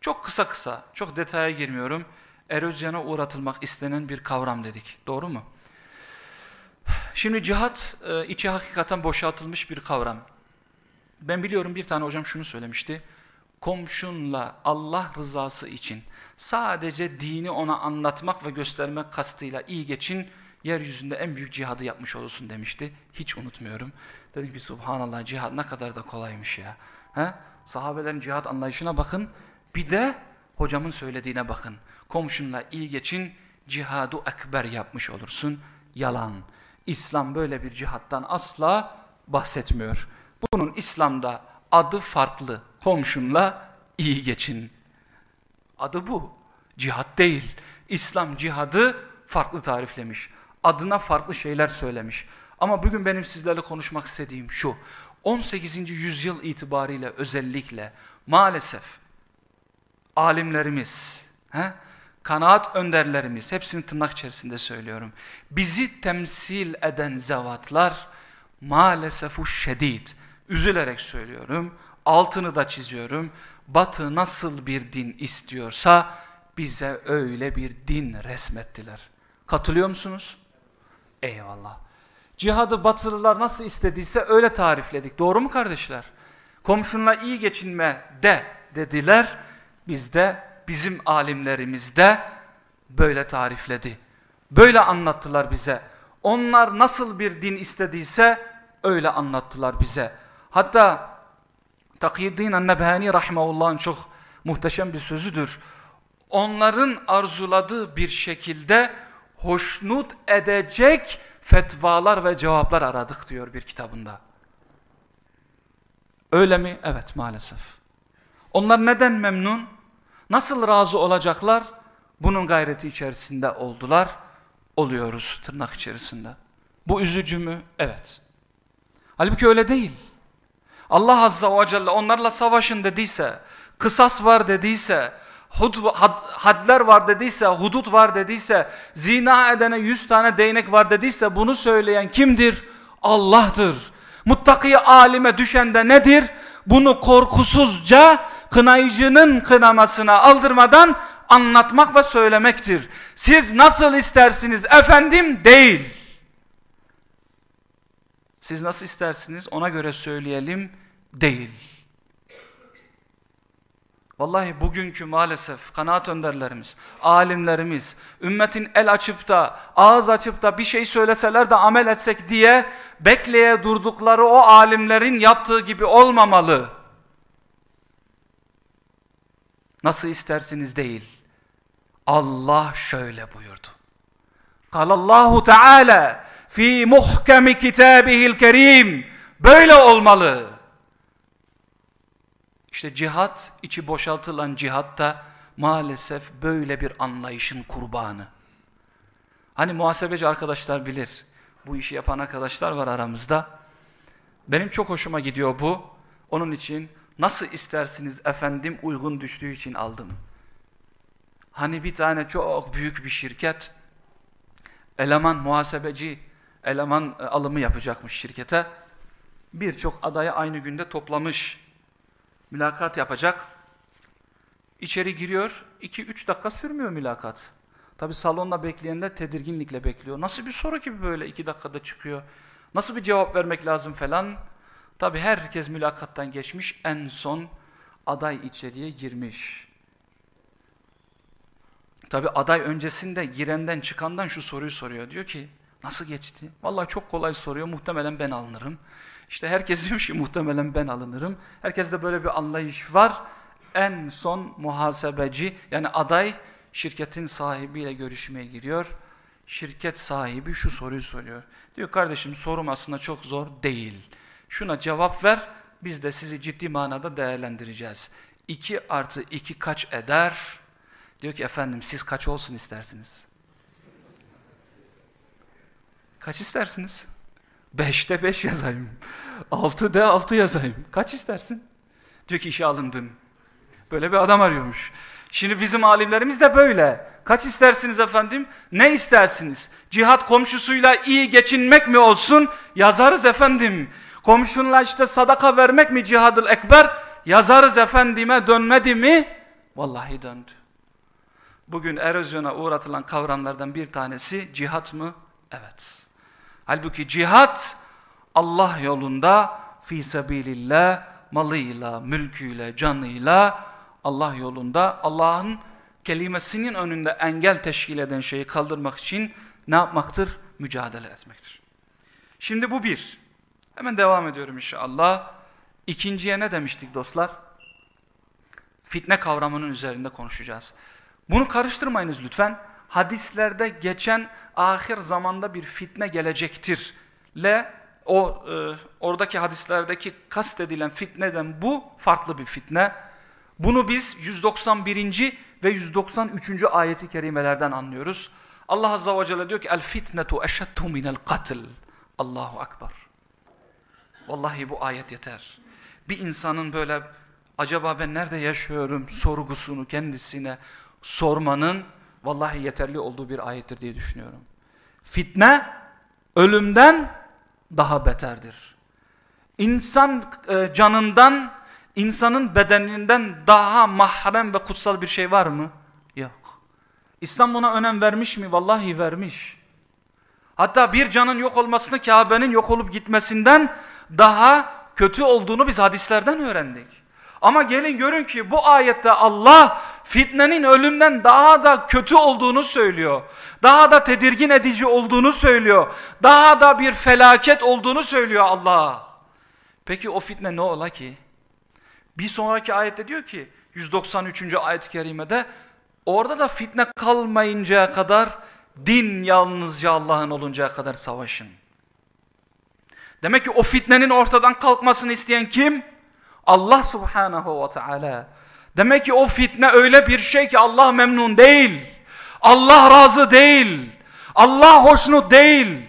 Çok kısa kısa, çok detaya girmiyorum. Erozyona uğratılmak istenen bir kavram dedik. Doğru mu? Şimdi cihat e, içi hakikaten boşaltılmış bir kavram. Ben biliyorum bir tane hocam şunu söylemişti. Komşunla Allah rızası için sadece dini ona anlatmak ve göstermek kastıyla iyi geçin, yeryüzünde en büyük cihadı yapmış olursun demişti. Hiç unutmuyorum. Dedim ki subhanallah cihad ne kadar da kolaymış ya. He? Sahabelerin cihat anlayışına bakın. Bir de hocamın söylediğine bakın. Komşunla iyi geçin, cihadu ekber yapmış olursun. Yalan. İslam böyle bir cihattan asla bahsetmiyor. Bunun İslam'da adı farklı. Komşunla iyi geçin. Adı bu. Cihat değil. İslam cihadı farklı tariflemiş. Adına farklı şeyler söylemiş. Ama bugün benim sizlerle konuşmak istediğim şu. 18. yüzyıl itibariyle özellikle maalesef alimlerimiz, he, kanaat önderlerimiz, hepsini tırnak içerisinde söylüyorum. Bizi temsil eden zevatlar maalesef şedid. Üzülerek söylüyorum, altını da çiziyorum. Batı nasıl bir din istiyorsa bize öyle bir din resmettiler. Katılıyor musunuz? Eyvallah. Cihadı batılılar nasıl istediyse öyle tarifledik. Doğru mu kardeşler? Komşunla iyi geçinme de dediler. Biz de bizim alimlerimiz de böyle tarifledi. Böyle anlattılar bize. Onlar nasıl bir din istediyse öyle anlattılar bize. Hatta Takiyyuddin Ennebhani Rahimahullah'ın çok muhteşem bir sözüdür. onların arzuladığı bir şekilde hoşnut edecek fetvalar ve cevaplar aradık diyor bir kitabında. Öyle mi? Evet maalesef. Onlar neden memnun? Nasıl razı olacaklar? Bunun gayreti içerisinde oldular. Oluyoruz tırnak içerisinde. Bu üzücü mü? Evet. Halbuki öyle değil. Allah Azza ve Celle onlarla savaşın dediyse, kısas var dediyse, hud, had, hadler var dediyse, hudut var dediyse, zina edene yüz tane değnek var dediyse bunu söyleyen kimdir? Allah'tır. Muttaki alime düşen de nedir? Bunu korkusuzca kınayıcının kınamasına aldırmadan anlatmak ve söylemektir. Siz nasıl istersiniz efendim değil. Siz nasıl istersiniz ona göre söyleyelim değil. Vallahi bugünkü maalesef kanaat önderlerimiz, alimlerimiz, ümmetin el açıp da, ağız açıp da bir şey söyleseler de amel etsek diye bekleye durdukları o alimlerin yaptığı gibi olmamalı. Nasıl istersiniz değil. Allah şöyle buyurdu. Kalallahu Teala fi muhkemi kitabihil kerim. Böyle olmalı. İşte cihat, içi boşaltılan cihat da maalesef böyle bir anlayışın kurbanı. Hani muhasebeci arkadaşlar bilir. Bu işi yapan arkadaşlar var aramızda. Benim çok hoşuma gidiyor bu. Onun için nasıl istersiniz efendim uygun düştüğü için aldım. Hani bir tane çok büyük bir şirket eleman muhasebeci eleman e, alımı yapacakmış şirkete. Birçok adayı aynı günde toplamış. Mülakat yapacak. İçeri giriyor. 2-3 dakika sürmüyor mülakat. Tabi salonda bekleyen de tedirginlikle bekliyor. Nasıl bir soru ki böyle 2 dakikada çıkıyor? Nasıl bir cevap vermek lazım falan? Tabi herkes mülakattan geçmiş. En son aday içeriye girmiş. Tabi aday öncesinde girenden çıkandan şu soruyu soruyor. Diyor ki nasıl geçti? Vallahi çok kolay soruyor. Muhtemelen ben alınırım. İşte herkes diyormuş ki muhtemelen ben alınırım. Herkeste böyle bir anlayış var. En son muhasebeci yani aday şirketin sahibiyle görüşmeye giriyor. Şirket sahibi şu soruyu soruyor. Diyor kardeşim sorum aslında çok zor değil. Şuna cevap ver biz de sizi ciddi manada değerlendireceğiz. 2 artı 2 kaç eder? Diyor ki efendim siz kaç olsun istersiniz? Kaç istersiniz? Beşte beş yazayım. Altı de altı yazayım. Kaç istersin? Diyor ki işe alındın. Böyle bir adam arıyormuş. Şimdi bizim alimlerimiz de böyle. Kaç istersiniz efendim? Ne istersiniz? Cihat komşusuyla iyi geçinmek mi olsun? Yazarız efendim. Komşunla işte sadaka vermek mi cihadıl ekber? Yazarız efendime dönmedi mi? Vallahi döndü. Bugün erozyona uğratılan kavramlardan bir tanesi cihat mı? Evet. Halbuki cihat Allah yolunda fi sabilillah malıyla, mülküyle, canıyla Allah yolunda Allah'ın kelimesinin önünde engel teşkil eden şeyi kaldırmak için ne yapmaktır? Mücadele etmektir. Şimdi bu bir. Hemen devam ediyorum inşallah. İkinciye ne demiştik dostlar? Fitne kavramının üzerinde konuşacağız. Bunu karıştırmayınız lütfen. Hadislerde geçen ahir zamanda bir fitne gelecektir. Le o e, oradaki hadislerdeki kastedilen fitneden bu farklı bir fitne. Bunu biz 191. ve 193. ayeti kerimelerden anlıyoruz. Allah Azza ve Celle diyor ki el fitnetu eşeddu minel katl. Allahu Akbar. Vallahi bu ayet yeter. Bir insanın böyle acaba ben nerede yaşıyorum sorgusunu kendisine sormanın vallahi yeterli olduğu bir ayettir diye düşünüyorum. Fitne ölümden daha beterdir. İnsan e, canından, insanın bedeninden daha mahrem ve kutsal bir şey var mı? Yok. İslam buna önem vermiş mi? Vallahi vermiş. Hatta bir canın yok olmasını Kabe'nin yok olup gitmesinden daha kötü olduğunu biz hadislerden öğrendik. Ama gelin görün ki bu ayette Allah fitnenin ölümden daha da kötü olduğunu söylüyor. Daha da tedirgin edici olduğunu söylüyor. Daha da bir felaket olduğunu söylüyor Allah. Peki o fitne ne ola ki? Bir sonraki ayette diyor ki 193. ayet-i kerimede Orada da fitne kalmayıncaya kadar din yalnızca Allah'ın oluncaya kadar savaşın. Demek ki o fitnenin ortadan kalkmasını isteyen kim? Allah subhanahu ve teala. Demek ki o fitne öyle bir şey ki Allah memnun değil. Allah razı değil. Allah hoşnut değil.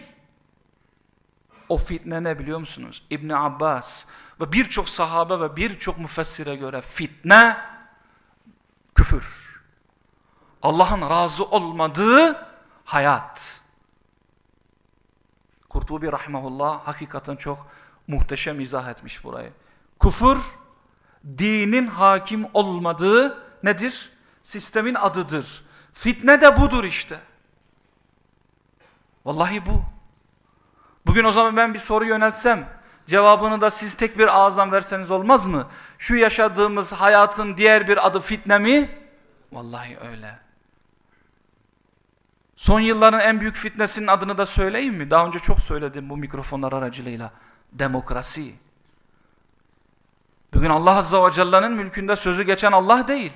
O fitne ne biliyor musunuz? İbn Abbas ve birçok sahabe ve birçok müfessire göre fitne küfür. Allah'ın razı olmadığı hayat. Kurtubi rahimahullah hakikaten çok muhteşem izah etmiş burayı. Kufur, dinin hakim olmadığı nedir? Sistemin adıdır. Fitne de budur işte. Vallahi bu. Bugün o zaman ben bir soru yöneltsem, cevabını da siz tek bir ağızdan verseniz olmaz mı? Şu yaşadığımız hayatın diğer bir adı fitne mi? Vallahi öyle. Son yılların en büyük fitnesinin adını da söyleyeyim mi? Daha önce çok söyledim bu mikrofonlar aracılığıyla. Demokrasi. Bugün Allah Azze ve Celle'nin mülkünde sözü geçen Allah değil.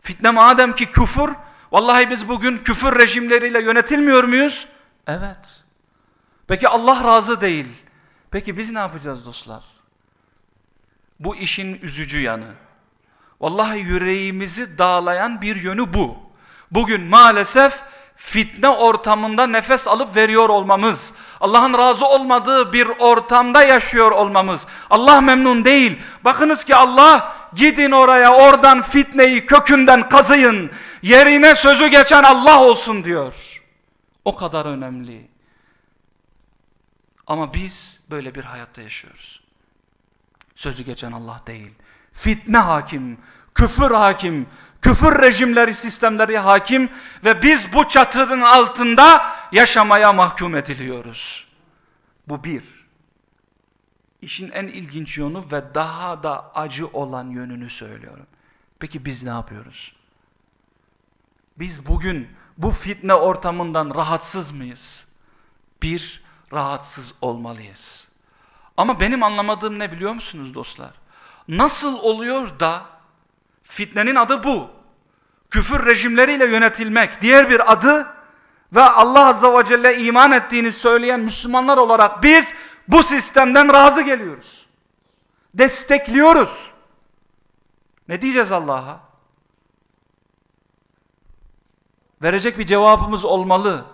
Fitne madem ki küfür, vallahi biz bugün küfür rejimleriyle yönetilmiyor muyuz? Evet. Peki Allah razı değil. Peki biz ne yapacağız dostlar? Bu işin üzücü yanı. Vallahi yüreğimizi dağlayan bir yönü bu. Bugün maalesef fitne ortamında nefes alıp veriyor olmamız, Allah'ın razı olmadığı bir ortamda yaşıyor olmamız, Allah memnun değil. Bakınız ki Allah gidin oraya oradan fitneyi kökünden kazıyın, yerine sözü geçen Allah olsun diyor. O kadar önemli. Ama biz böyle bir hayatta yaşıyoruz. Sözü geçen Allah değil. Fitne hakim, küfür hakim, küfür rejimleri, sistemleri hakim ve biz bu çatının altında yaşamaya mahkum ediliyoruz. Bu bir. İşin en ilginç yönü ve daha da acı olan yönünü söylüyorum. Peki biz ne yapıyoruz? Biz bugün bu fitne ortamından rahatsız mıyız? Bir, rahatsız olmalıyız. Ama benim anlamadığım ne biliyor musunuz dostlar? Nasıl oluyor da Fitnenin adı bu. Küfür rejimleriyle yönetilmek. Diğer bir adı ve Allah Azze ve Celle iman ettiğini söyleyen Müslümanlar olarak biz bu sistemden razı geliyoruz. Destekliyoruz. Ne diyeceğiz Allah'a? Verecek bir cevabımız olmalı.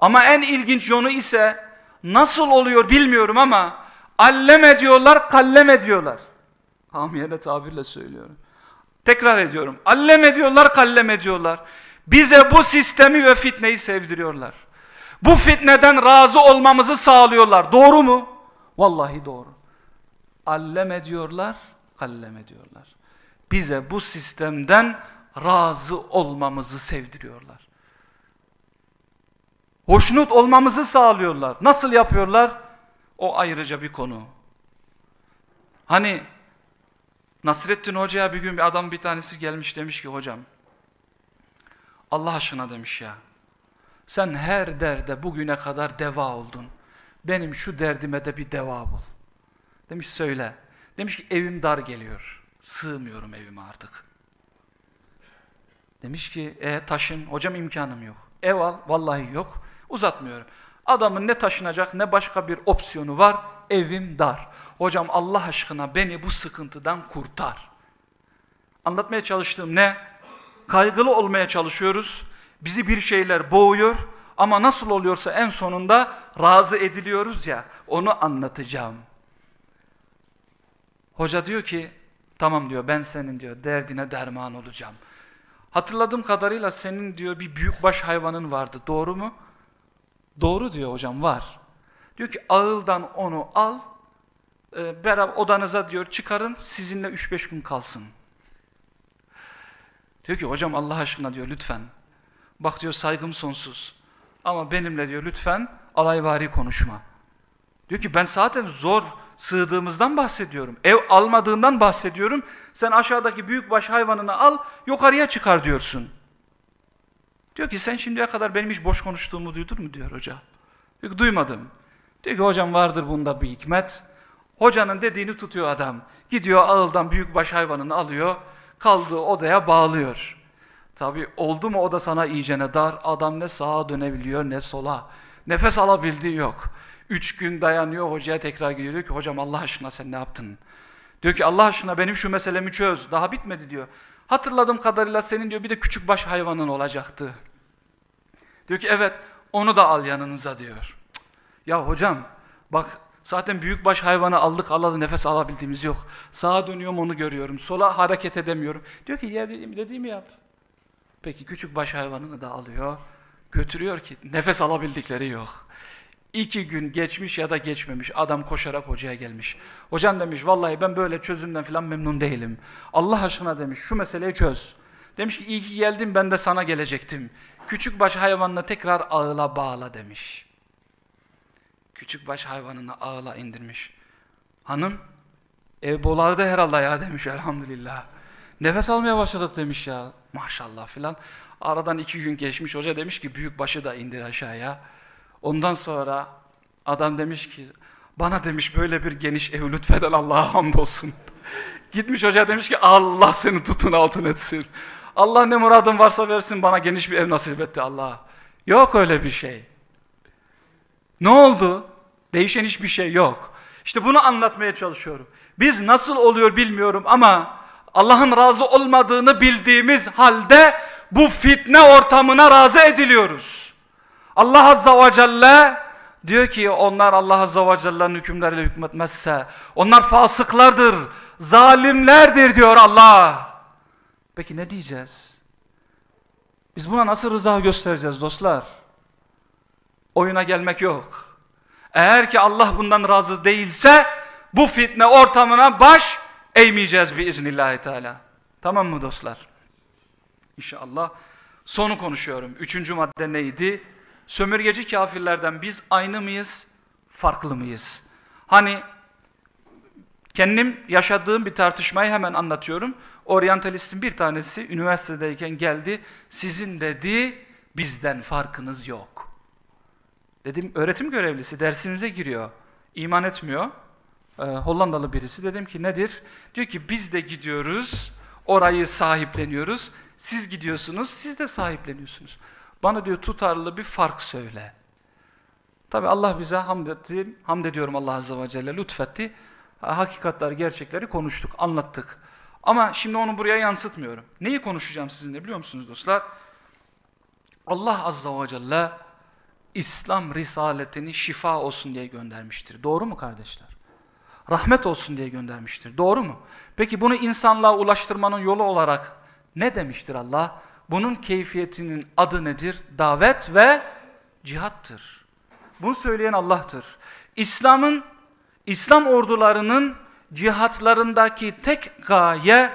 Ama en ilginç yönü ise nasıl oluyor bilmiyorum ama allem diyorlar, kallem diyorlar. Hamiyene tabirle söylüyorum. Tekrar ediyorum. Allem ediyorlar, kallem ediyorlar. Bize bu sistemi ve fitneyi sevdiriyorlar. Bu fitneden razı olmamızı sağlıyorlar. Doğru mu? Vallahi doğru. Allem ediyorlar, kallem ediyorlar. Bize bu sistemden razı olmamızı sevdiriyorlar. Hoşnut olmamızı sağlıyorlar. Nasıl yapıyorlar? O ayrıca bir konu. Hani Nasrettin Hoca'ya bir gün bir adam bir tanesi gelmiş demiş ki hocam Allah aşkına demiş ya sen her derde bugüne kadar deva oldun. Benim şu derdime de bir deva bul. Demiş söyle. Demiş ki evim dar geliyor. Sığmıyorum evime artık. Demiş ki e, taşın hocam imkanım yok. Ev al vallahi yok. Uzatmıyorum. Adamın ne taşınacak ne başka bir opsiyonu var. Evim dar. Hocam Allah aşkına beni bu sıkıntıdan kurtar. Anlatmaya çalıştığım ne? Kaygılı olmaya çalışıyoruz. Bizi bir şeyler boğuyor ama nasıl oluyorsa en sonunda razı ediliyoruz ya onu anlatacağım. Hoca diyor ki tamam diyor ben senin diyor derdine derman olacağım. Hatırladığım kadarıyla senin diyor bir büyükbaş hayvanın vardı doğru mu? Doğru diyor hocam var. Diyor ki ağıldan onu al e, beraber odanıza diyor çıkarın sizinle 3-5 gün kalsın. Diyor ki hocam Allah aşkına diyor lütfen. Bak diyor saygım sonsuz. Ama benimle diyor lütfen alayvari konuşma. Diyor ki ben zaten zor sığdığımızdan bahsediyorum. Ev almadığından bahsediyorum. Sen aşağıdaki büyükbaş hayvanını al yukarıya çıkar diyorsun. Diyor ki sen şimdiye kadar benim hiç boş konuştuğumu duydun mu diyor hoca. Diyor ki duymadım. Diyor ki hocam vardır bunda bir hikmet. Hocanın dediğini tutuyor adam. Gidiyor ağıldan büyükbaş hayvanını alıyor. Kaldığı odaya bağlıyor. Tabi oldu mu o da sana iyicene dar. Adam ne sağa dönebiliyor ne sola. Nefes alabildiği yok. Üç gün dayanıyor hocaya tekrar gidiyor. Diyor ki hocam Allah aşkına sen ne yaptın? Diyor ki Allah aşkına benim şu meselemi çöz. Daha bitmedi diyor. Hatırladığım kadarıyla senin diyor bir de küçük baş hayvanın olacaktı. Diyor ki evet onu da al yanınıza diyor. Ya hocam bak zaten büyük baş hayvanı aldık alalı nefes alabildiğimiz yok. Sağa dönüyorum onu görüyorum. Sola hareket edemiyorum. Diyor ki ya dediğimi, yap. Peki küçük baş hayvanını da alıyor. Götürüyor ki nefes alabildikleri yok. İki gün geçmiş ya da geçmemiş adam koşarak hocaya gelmiş. Hocam demiş vallahi ben böyle çözümden falan memnun değilim. Allah aşkına demiş şu meseleyi çöz. Demiş ki iyi ki geldin ben de sana gelecektim. Küçük baş hayvanını tekrar ağla bağla demiş. Küçük baş hayvanını ağla indirmiş. Hanım ev bolardı herhalde ya demiş elhamdülillah. Nefes almaya başladık demiş ya maşallah filan. Aradan iki gün geçmiş hoca demiş ki büyük başı da indir aşağıya. Ondan sonra adam demiş ki bana demiş böyle bir geniş ev lütfeden Allah'a hamdolsun. Gitmiş hoca demiş ki Allah seni tutun altın etsin. Allah ne muradın varsa versin bana geniş bir ev nasip etti Allah. Yok öyle bir şey. Ne oldu? Değişen hiçbir şey yok. İşte bunu anlatmaya çalışıyorum. Biz nasıl oluyor bilmiyorum ama Allah'ın razı olmadığını bildiğimiz halde bu fitne ortamına razı ediliyoruz. Allah Azza ve Celle diyor ki onlar Allah Azza ve Celle'nin hükümleriyle hükmetmezse onlar fasıklardır, zalimlerdir diyor Allah. Peki ne diyeceğiz? Biz buna nasıl rıza göstereceğiz dostlar? Oyuna gelmek yok. Eğer ki Allah bundan razı değilse bu fitne ortamına baş eğmeyeceğiz biiznillahü teala. Tamam mı dostlar? İnşallah. Sonu konuşuyorum. Üçüncü madde neydi? Sömürgeci kafirlerden biz aynı mıyız? Farklı mıyız? Hani kendim yaşadığım bir tartışmayı hemen anlatıyorum. Oryantalistin bir tanesi üniversitedeyken geldi. Sizin dedi bizden farkınız yok. Dedim öğretim görevlisi dersimize giriyor. İman etmiyor. Ee, Hollandalı birisi. Dedim ki nedir? Diyor ki biz de gidiyoruz. Orayı sahipleniyoruz. Siz gidiyorsunuz. Siz de sahipleniyorsunuz. Bana diyor tutarlı bir fark söyle. Tabi Allah bize hamd etti. Hamd ediyorum Allah Azze ve Celle lütfetti. Hakikatleri, gerçekleri konuştuk, anlattık. Ama şimdi onu buraya yansıtmıyorum. Neyi konuşacağım sizinle biliyor musunuz dostlar? Allah Azza ve Celle İslam risaletini şifa olsun diye göndermiştir. Doğru mu kardeşler? Rahmet olsun diye göndermiştir. Doğru mu? Peki bunu insanlığa ulaştırmanın yolu olarak ne demiştir Allah? Bunun keyfiyetinin adı nedir? Davet ve cihattır. Bunu söyleyen Allah'tır. İslam'ın, İslam ordularının cihatlarındaki tek gaye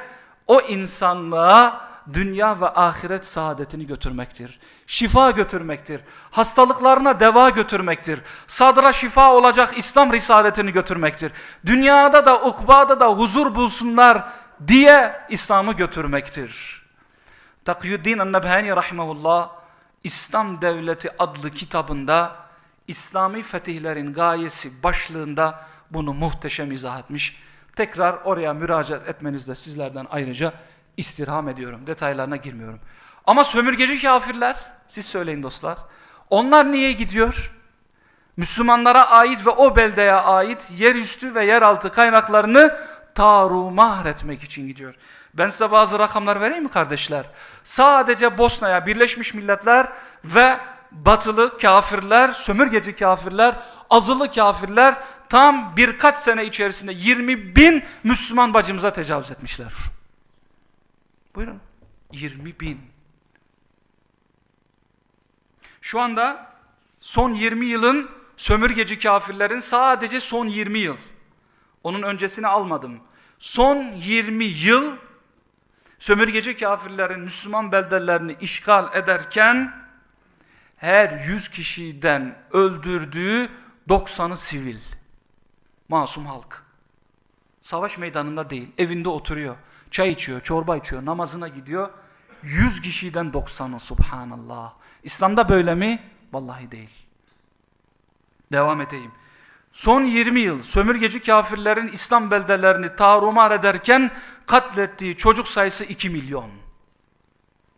o insanlığa dünya ve ahiret saadetini götürmektir. Şifa götürmektir. Hastalıklarına deva götürmektir. Sadra şifa olacak İslam risaletini götürmektir. Dünyada da ukbada da huzur bulsunlar diye İslam'ı götürmektir. Takyuddin Ennebhani rahimahullah İslam Devleti adlı kitabında İslami fetihlerin gayesi başlığında bunu muhteşem izah etmiş. Tekrar oraya müracaat etmenizde sizlerden ayrıca istirham ediyorum. Detaylarına girmiyorum. Ama sömürgeci kafirler, siz söyleyin dostlar. Onlar niye gidiyor? Müslümanlara ait ve o beldeye ait yerüstü ve yeraltı kaynaklarını tarumar etmek için gidiyor. Ben size bazı rakamlar vereyim mi kardeşler? Sadece Bosna'ya Birleşmiş Milletler ve batılı kafirler, sömürgeci kafirler, azılı kafirler tam birkaç sene içerisinde 20 bin Müslüman bacımıza tecavüz etmişler. Buyurun. 20 bin. Şu anda son 20 yılın sömürgeci kafirlerin sadece son 20 yıl. Onun öncesini almadım. Son 20 yıl sömürgeci kafirlerin Müslüman beldelerini işgal ederken her 100 kişiden öldürdüğü 90'ı sivil. Masum halk. Savaş meydanında değil, evinde oturuyor. Çay içiyor, çorba içiyor, namazına gidiyor. 100 kişiden 90'ı subhanallah. İslam'da böyle mi? Vallahi değil. Devam edeyim. Son 20 yıl sömürgeci kafirlerin İslam beldelerini tarumar ederken katlettiği çocuk sayısı 2 milyon.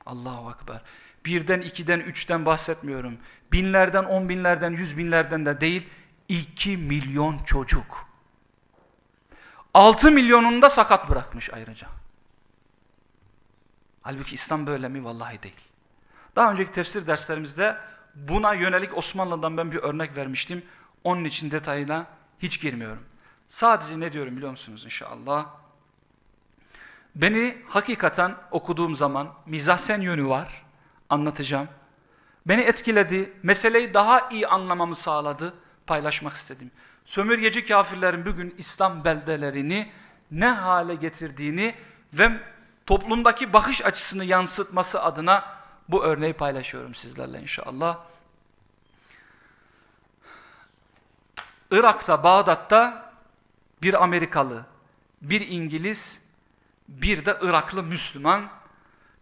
Allahu Ekber. Birden, ikiden, üçten bahsetmiyorum. Binlerden, on binlerden, yüz binlerden de değil. iki milyon çocuk. Altı milyonunu da sakat bırakmış ayrıca. Halbuki İslam böyle mi? Vallahi değil. Daha önceki tefsir derslerimizde buna yönelik Osmanlı'dan ben bir örnek vermiştim. Onun için detayına hiç girmiyorum. Sadece ne diyorum biliyor musunuz inşallah? Beni hakikaten okuduğum zaman mizahsen yönü var. Anlatacağım. Beni etkiledi. Meseleyi daha iyi anlamamı sağladı. Paylaşmak istedim. Sömürgeci kafirlerin bugün İslam beldelerini ne hale getirdiğini ve toplumdaki bakış açısını yansıtması adına bu örneği paylaşıyorum sizlerle inşallah. Irak'ta, Bağdat'ta bir Amerikalı, bir İngiliz, bir de Iraklı Müslüman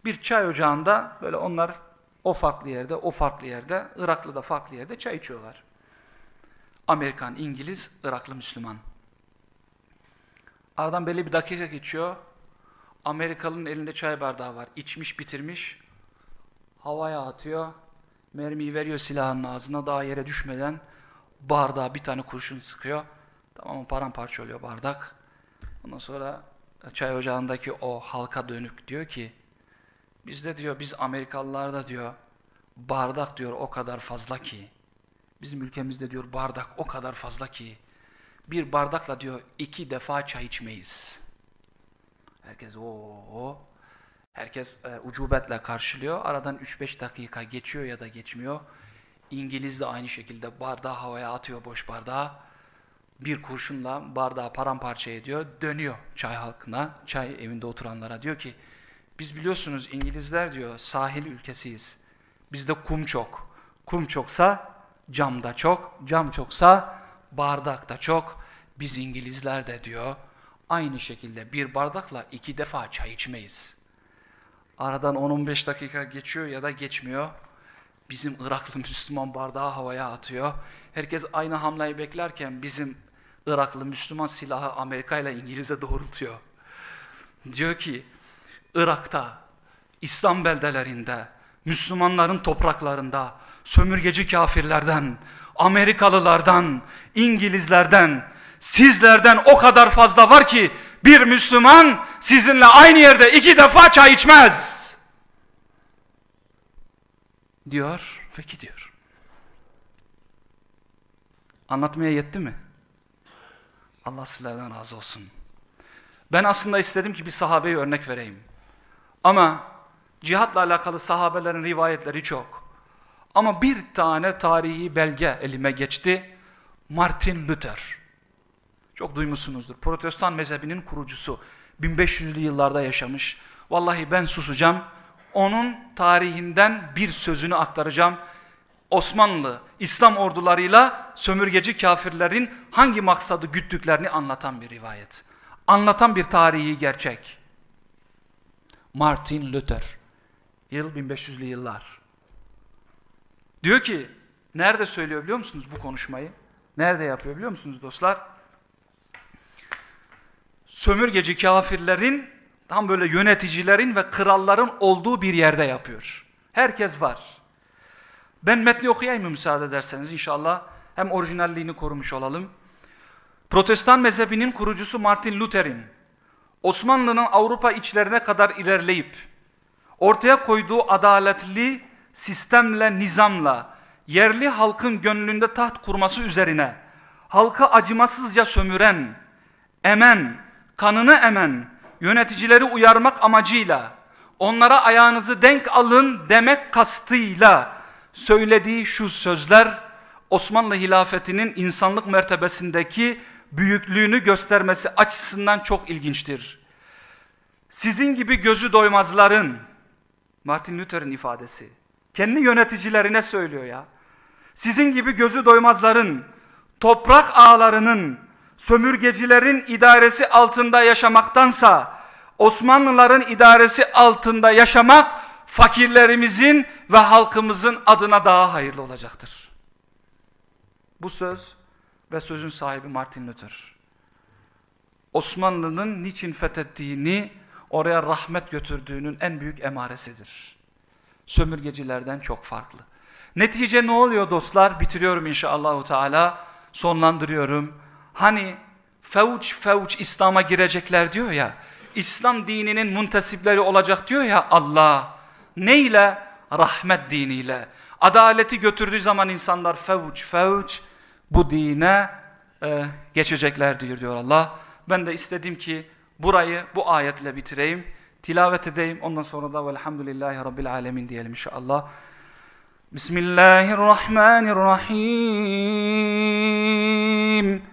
bir çay ocağında böyle onlar o farklı yerde, o farklı yerde, Iraklı da farklı yerde çay içiyorlar. Amerikan, İngiliz, Iraklı Müslüman. Aradan belli bir dakika geçiyor. Amerikalı'nın elinde çay bardağı var. İçmiş, bitirmiş. Havaya atıyor. Mermiyi veriyor silahın ağzına daha yere düşmeden bardağa bir tane kurşun sıkıyor. Tamam paramparça oluyor bardak. Ondan sonra çay ocağındaki o halka dönük diyor ki bizde diyor biz Amerikalılarda diyor bardak diyor o kadar fazla ki bizim ülkemizde diyor bardak o kadar fazla ki bir bardakla diyor iki defa çay içmeyiz. Herkes o herkes e, ucubetle karşılıyor. Aradan 3-5 dakika geçiyor ya da geçmiyor. İngiliz de aynı şekilde bardağı havaya atıyor boş bardağı. Bir kurşunla bardağı paramparça ediyor. Dönüyor çay halkına, çay evinde oturanlara. Diyor ki biz biliyorsunuz İngilizler diyor sahil ülkesiyiz. Bizde kum çok. Kum çoksa cam da çok. Cam çoksa bardak da çok. Biz İngilizler de diyor aynı şekilde bir bardakla iki defa çay içmeyiz. Aradan 10-15 dakika geçiyor ya da geçmiyor. Bizim Iraklı Müslüman bardağı havaya atıyor. Herkes aynı hamleyi beklerken bizim Iraklı Müslüman silahı Amerika ile İngiliz'e doğrultuyor. Diyor ki Irak'ta, İslam beldelerinde, Müslümanların topraklarında, sömürgeci kafirlerden, Amerikalılardan, İngilizlerden, sizlerden o kadar fazla var ki bir Müslüman sizinle aynı yerde iki defa çay içmez. Diyor ve gidiyor. Anlatmaya yetti mi? Allah sizlerden razı olsun. Ben aslında istedim ki bir sahabeyi örnek vereyim. Ama cihatla alakalı sahabelerin rivayetleri çok. Ama bir tane tarihi belge elime geçti. Martin Luther. Çok duymuşsunuzdur. Protestan mezhebinin kurucusu. 1500'lü yıllarda yaşamış. Vallahi ben susacağım. Onun tarihinden bir sözünü aktaracağım. Osmanlı, İslam ordularıyla sömürgeci kafirlerin hangi maksadı güttüklerini anlatan bir rivayet. Anlatan bir tarihi gerçek. Martin Luther. Yıl 1500'lü yıllar. Diyor ki, nerede söylüyor biliyor musunuz bu konuşmayı? Nerede yapıyor biliyor musunuz dostlar? Sömürgeci kafirlerin, tam böyle yöneticilerin ve kralların olduğu bir yerde yapıyor. Herkes var. Ben metni okuyayım mı müsaade ederseniz inşallah. Hem orijinalliğini korumuş olalım. Protestan mezhebinin kurucusu Martin Luther'in Osmanlı'nın Avrupa içlerine kadar ilerleyip ortaya koyduğu adaletli sistemle, nizamla yerli halkın gönlünde taht kurması üzerine halkı acımasızca sömüren, emen, kanını emen yöneticileri uyarmak amacıyla onlara ayağınızı denk alın demek kastıyla söylediği şu sözler Osmanlı hilafetinin insanlık mertebesindeki büyüklüğünü göstermesi açısından çok ilginçtir. Sizin gibi gözü doymazların, Martin Luther'in ifadesi, kendi yöneticilerine söylüyor ya, sizin gibi gözü doymazların, toprak ağlarının, sömürgecilerin idaresi altında yaşamaktansa, Osmanlıların idaresi altında yaşamak, fakirlerimizin ve halkımızın adına daha hayırlı olacaktır. Bu söz ve sözün sahibi Martin Luther. Osmanlı'nın niçin fethettiğini, oraya rahmet götürdüğünün en büyük emaresidir. sömürgecilerden çok farklı. Netice ne oluyor dostlar? Bitiriyorum inşallahü teala. Sonlandırıyorum. Hani fevç fevç İslam'a girecekler diyor ya. İslam dininin muntesipleri olacak diyor ya Allah. Neyle? Rahmet diniyle. Adaleti götürdüğü zaman insanlar fevç fevç bu dine e, geçecekler diyor, diyor Allah. Ben de istedim ki burayı bu ayetle bitireyim. Tilavet edeyim. Ondan sonra da velhamdülillahi rabbil alemin diyelim inşallah. Bismillahirrahmanirrahim.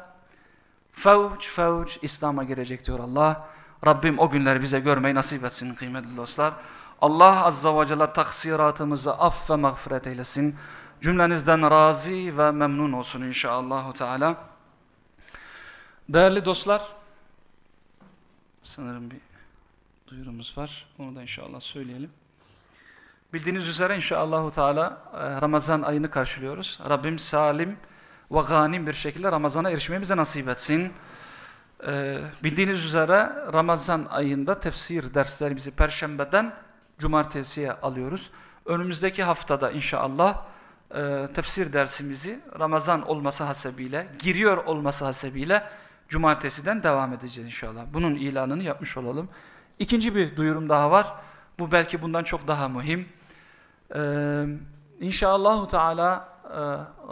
Fevç fevç İslam'a girecek diyor Allah. Rabbim o günleri bize görmeyi nasip etsin kıymetli dostlar. Allah azza ve celle taksiratımızı aff ve mağfiret eylesin. Cümlenizden razi ve memnun olsun inşallah. Teala. Değerli dostlar, sanırım bir duyurumuz var. Onu da inşallah söyleyelim. Bildiğiniz üzere inşallah Teala e, Ramazan ayını karşılıyoruz. Rabbim salim ve ganim bir şekilde Ramazan'a erişmeyi bize nasip etsin. E, bildiğiniz üzere Ramazan ayında tefsir derslerimizi Perşembeden Cumartesiye alıyoruz. Önümüzdeki haftada inşallah e, tefsir dersimizi Ramazan olması hasebiyle, giriyor olması hasebiyle Cumartesiden devam edeceğiz inşallah. Bunun ilanını yapmış olalım. İkinci bir duyurum daha var. Bu belki bundan çok daha mühim. Ee, İnşallah Teala e,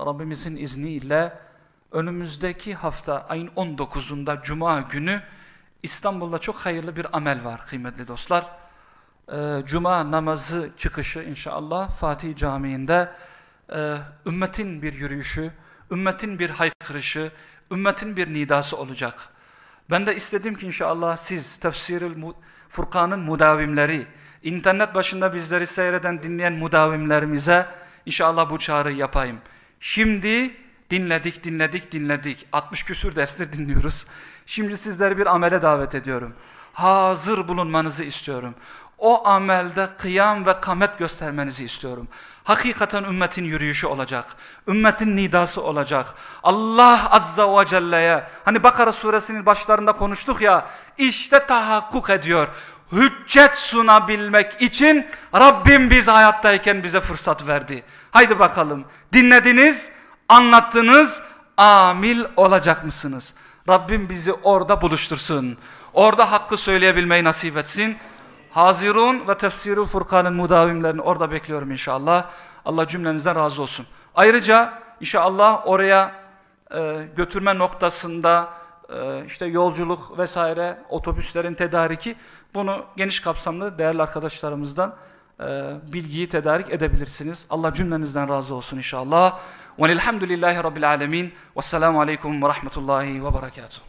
Rabbimizin izniyle önümüzdeki hafta ayın 19'unda Cuma günü İstanbul'da çok hayırlı bir amel var kıymetli dostlar. Ee, Cuma namazı çıkışı inşallah Fatih Camii'nde e, ümmetin bir yürüyüşü, ümmetin bir haykırışı, ümmetin bir nidası olacak. Ben de istedim ki inşallah siz tefsiril Furkan'ın mudavimleri, internet başında bizleri seyreden, dinleyen mudavimlerimize inşallah bu çağrıyı yapayım. Şimdi dinledik, dinledik, dinledik. 60 küsür dersler dinliyoruz. Şimdi sizleri bir amele davet ediyorum. Hazır bulunmanızı istiyorum. O amelde kıyam ve kamet göstermenizi istiyorum. Hakikaten ümmetin yürüyüşü olacak. Ümmetin nidası olacak. Allah Azza ve Celle'ye hani Bakara suresinin başlarında konuştuk ya işte tahakkuk ediyor. Hüccet sunabilmek için Rabbim biz hayattayken bize fırsat verdi. Haydi bakalım dinlediniz, anlattınız, amil olacak mısınız? Rabbim bizi orada buluştursun. Orada hakkı söyleyebilmeyi nasip etsin. Hazirun ve Tefsirul Furkan'ın mudavimlerini orada bekliyorum inşallah. Allah cümlenizden razı olsun. Ayrıca inşallah oraya e, götürme noktasında e, işte yolculuk vesaire otobüslerin tedariki bunu geniş kapsamlı değerli arkadaşlarımızdan e, bilgiyi tedarik edebilirsiniz. Allah cümlenizden razı olsun inşallah. وَلِلْحَمْدُ لِلّٰهِ رَبِّ الْعَالَمِينَ وَالسَّلَامُ عَلَيْكُمْ وَرَحْمَةُ اللّٰهِ وَبَرَكَاتُهُ